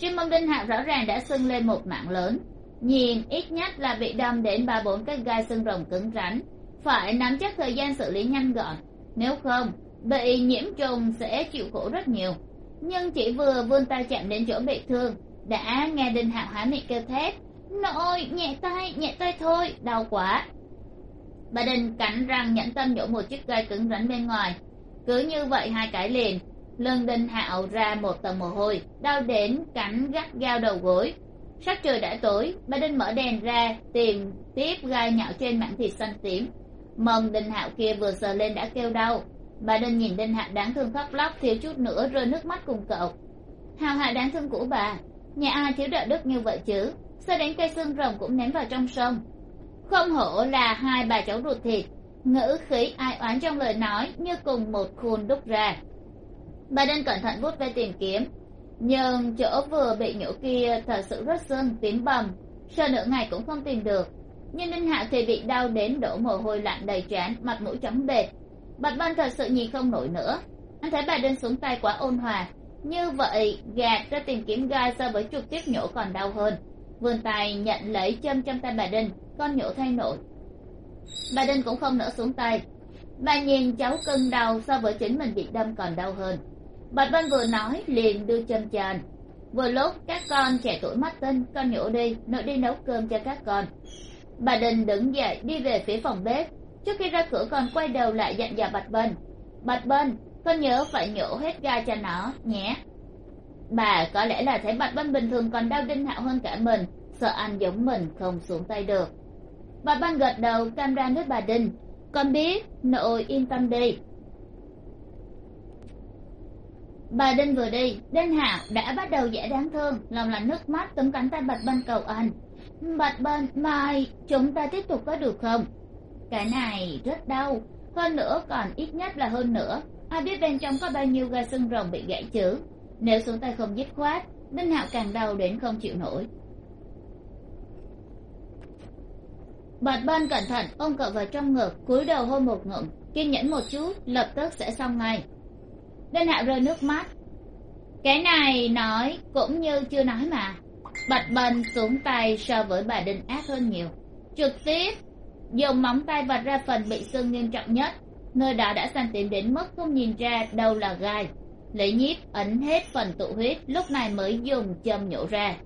Trên mông đinh hạo rõ ràng đã sưng lên một mảng lớn. Nhìn ít nhất là bị đâm đến ba bốn cái gai xương rồng cứng rắn. Phải nắm chắc thời gian xử lý nhanh gọn. Nếu không, bị nhiễm trùng sẽ chịu khổ rất nhiều. Nhưng chỉ vừa vươn tay chạm đến chỗ bị thương, đã nghe đinh hạo há miệng kêu thét. Nội, nhẹ tay nhẹ tay thôi, đau quá. Bà đình cắn răng nhẫn tâm nhổ một chiếc gai cứng rắn bên ngoài. Cứ như vậy hai cái liền lưng đinh hạo ra một tầng mồ hôi, đau đến cắn gắt gao đầu gối. Sắc trời đã tối bà đinh mở đèn ra, tìm tiếp gai nhạo trên mảng thịt xanh tím. Mông đinh hạo kia vừa sờ lên đã kêu đau. Bà đinh nhìn đinh hạo đáng thương khóc lóc, thiếu chút nữa rơi nước mắt cùng cậu. Hào hạ đáng thương của bà, nhà ai thiếu đạo đức như vậy chứ? Sao đến cây xương rồng cũng ném vào trong sông? Không hổ là hai bà cháu ruột thịt. Ngữ khí ai oán trong lời nói như cùng một khuôn đúc ra bà đinh cẩn thận vút ve tìm kiếm. Nhưng chỗ vừa bị nhổ kia thật sự rất sưng tím bầm sau nửa ngày cũng không tìm được. Nhưng ninh hạ thì bị đau đến đổ mồ hôi lạnh đầy trán, mặt mũi trắng bệt bạch bân thật sự nhìn không nổi nữa. Anh thấy bà đinh xuống tay quá ôn hòa. Như vậy, gạt ra tìm kiếm gai so với trực tiếp nhổ còn đau hơn. Vườn tay nhận lấy châm trong tay bà đinh con nhổ thay nổi. Bà đinh cũng không nỡ xuống tay. Bà nhìn cháu cưng đau so với chính mình bị đâm còn đau hơn bạch vân vừa nói liền đưa châm cho vừa lúc các con trẻ tuổi mắt tinh con nhổ đi nội đi nấu cơm cho các con. Bà đình đứng dậy đi về phía phòng bếp. Trước khi ra cửa còn quay đầu lại dặn dò bạch Vân. bạch Vân, con nhớ phải nhổ hết ga cho nó nhé. Bà có lẽ là thấy bạch Vân bình thường còn đau đinh hạo hơn cả mình sợ anh giống mình không xuống tay được. Bạch Vân gật đầu cam đoan với bà đinh con biết nội yên tâm đi bà đinh vừa đi, đinh hạo đã bắt đầu dễ đáng thương, lòng lạnh nước mắt túm cánh tay bạch bân cầu anh bạch bân, mai, chúng ta tiếp tục có được không? Cái này rất đau, hơn nữa còn ít nhất là hơn nữa. Ai biết bên trong có bao nhiêu gai xương rồng bị gãy chứ? Nếu xuống tay không dứt khoát, đinh hạo càng đau đến không chịu nổi. Bạch bân cẩn thận ôm cậu vào trong ngực, cúi đầu hôn một ngụm, kiên nhẫn một chút, lập tức sẽ xong ngay đinh hạo rơi nước mắt. Cái này nói cũng như chưa nói mà. Bạch bần xuống tay so với bà đinh ác hơn nhiều. Trực tiếp, dùng móng tay vạch ra phần bị sưng nghiêm trọng nhất. Nơi đó đã săn tìm đến mức không nhìn ra đâu là gai. Lấy nhíp ấn hết phần tụ huyết, lúc này mới dùng châm nhổ ra.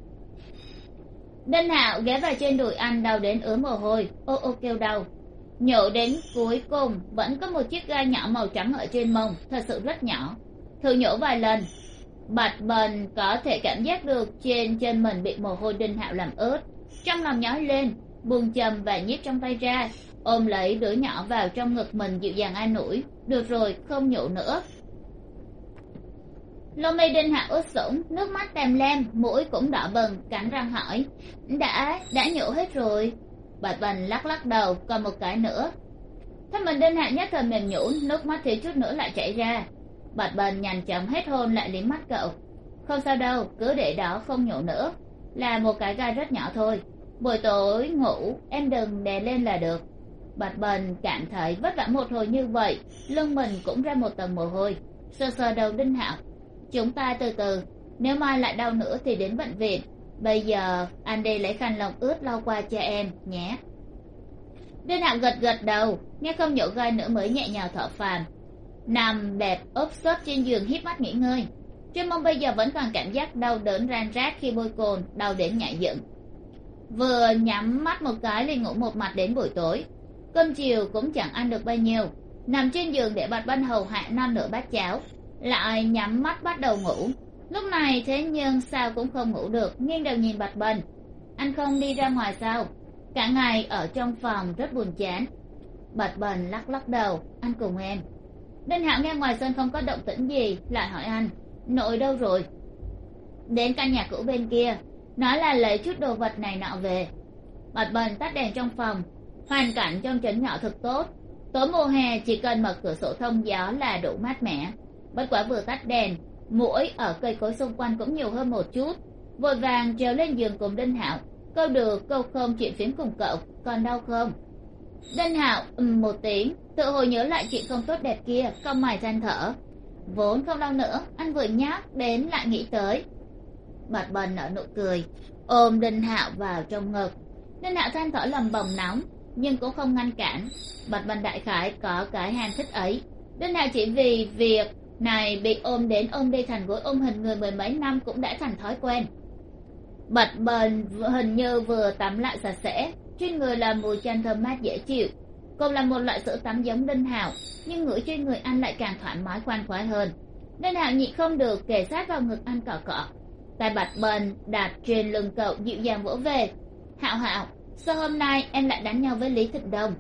Đinh hạo ghé vào trên đùi anh đau đến ứa mồ hôi, ô ô kêu đau nhổ đến cuối cùng vẫn có một chiếc gai nhỏ màu trắng ở trên mông, thật sự rất nhỏ. Thử nhổ vài lần, bạch bần có thể cảm giác được trên chân mình bị mồ hôi đinh hạo làm ướt. Trong lòng nhói lên, buông chầm và nhíp trong tay ra, ôm lấy đứa nhỏ vào trong ngực mình dịu dàng an ủi. Được rồi, không nhổ nữa. Lô mê đinh hạ ướt sũng, nước mắt tèm lem, mũi cũng đỏ bừng, cắn răng hỏi, đã đã nhổ hết rồi? Bạch bần lắc lắc đầu, còn một cái nữa. Thân mình đinh hạ nhất thời mềm nhũn, nước mắt thiếu chút nữa lại chảy ra. Bạch bần nhằn chóng hết hôn lại liếm mắt cậu. Không sao đâu, cứ để đó không nhổ nữa. Là một cái gai rất nhỏ thôi. Buổi tối ngủ, em đừng đè lên là được. Bạch bần cảm thấy vất vả một hồi như vậy, lưng mình cũng ra một tầng mồ hôi. Sờ sờ đầu đinh hạo chúng ta từ từ, nếu mai lại đau nữa thì đến bệnh viện bây giờ, anh đi lấy khăn lông ướt lau qua cho em, nhé. Đinh hạo gật gật đầu, nghe không nhổ gai nữa mới nhẹ nhàng thở phào nằm đẹp ốp xốp trên giường hít mắt nghỉ ngơi. Trên mông bây giờ vẫn còn cảm giác đau đớn ran rát khi bôi cồn, đau đến nhảy dựng. Vừa nhắm mắt một cái liền ngủ một mặt đến buổi tối. Cơm chiều cũng chẳng ăn được bao nhiêu. Nằm trên giường để bạch banh hầu hạ năm nửa bát cháo. Lại nhắm mắt bắt đầu ngủ lúc này thế nhưng sao cũng không ngủ được, nghiêng đầu nhìn bạch bình. Anh không đi ra ngoài sao? Cả ngày ở trong phòng rất buồn chán. Bạch bần lắc lắc đầu, anh cùng em. Đinh hạo nghe ngoài sân không có động tĩnh gì, lại hỏi anh, nội đâu rồi? Đến căn nhà cũ bên kia, nói là lấy chút đồ vật này nọ về. Bạch bần tắt đèn trong phòng, hoàn cảnh trong trấn nhỏ thật tốt. Tối mùa hè chỉ cần mở cửa sổ thông gió là đủ mát mẻ. Bất quá vừa tắt đèn mũi ở cây cối xung quanh cũng nhiều hơn một chút. Vội vàng trèo lên giường cùng đinh hạo. Câu được, câu không, chuyện phiếm cùng cậu, còn đau không? Đinh hạo ừm một tiếng. Tự hồi nhớ lại chuyện không tốt đẹp kia cong mài than thở. Vốn không đau nữa, anh vừa nhắc đến lại nghĩ tới. Bạch bần nở nụ cười, ôm đinh hạo vào trong ngực. Đinh hạo than thở lầm bầm nóng, nhưng cũng không ngăn cản. Bạch bần đại khải có cái ham thích ấy. Đinh hạo chỉ vì việc này, bị ôm đến ôm đi thành gối ôm hình người mười mấy năm cũng đã thành thói quen. Bạch bần hình như vừa tắm lại sạch sẽ. Trên người là mùi chanh thơm mát dễ chịu. Cùng là một loại sữa tắm giống đinh hào nhưng ngửi trên người anh lại càng thoải mái, khoan khoái hơn. Đinh hạo nhịn không được, kề sát vào ngực anh cọ cọ. Tay bạch bần đặt trên lưng cậu, dịu dàng vỗ về. Hạo hạo, sao hôm nay em lại đánh nhau với lý thịnh đông?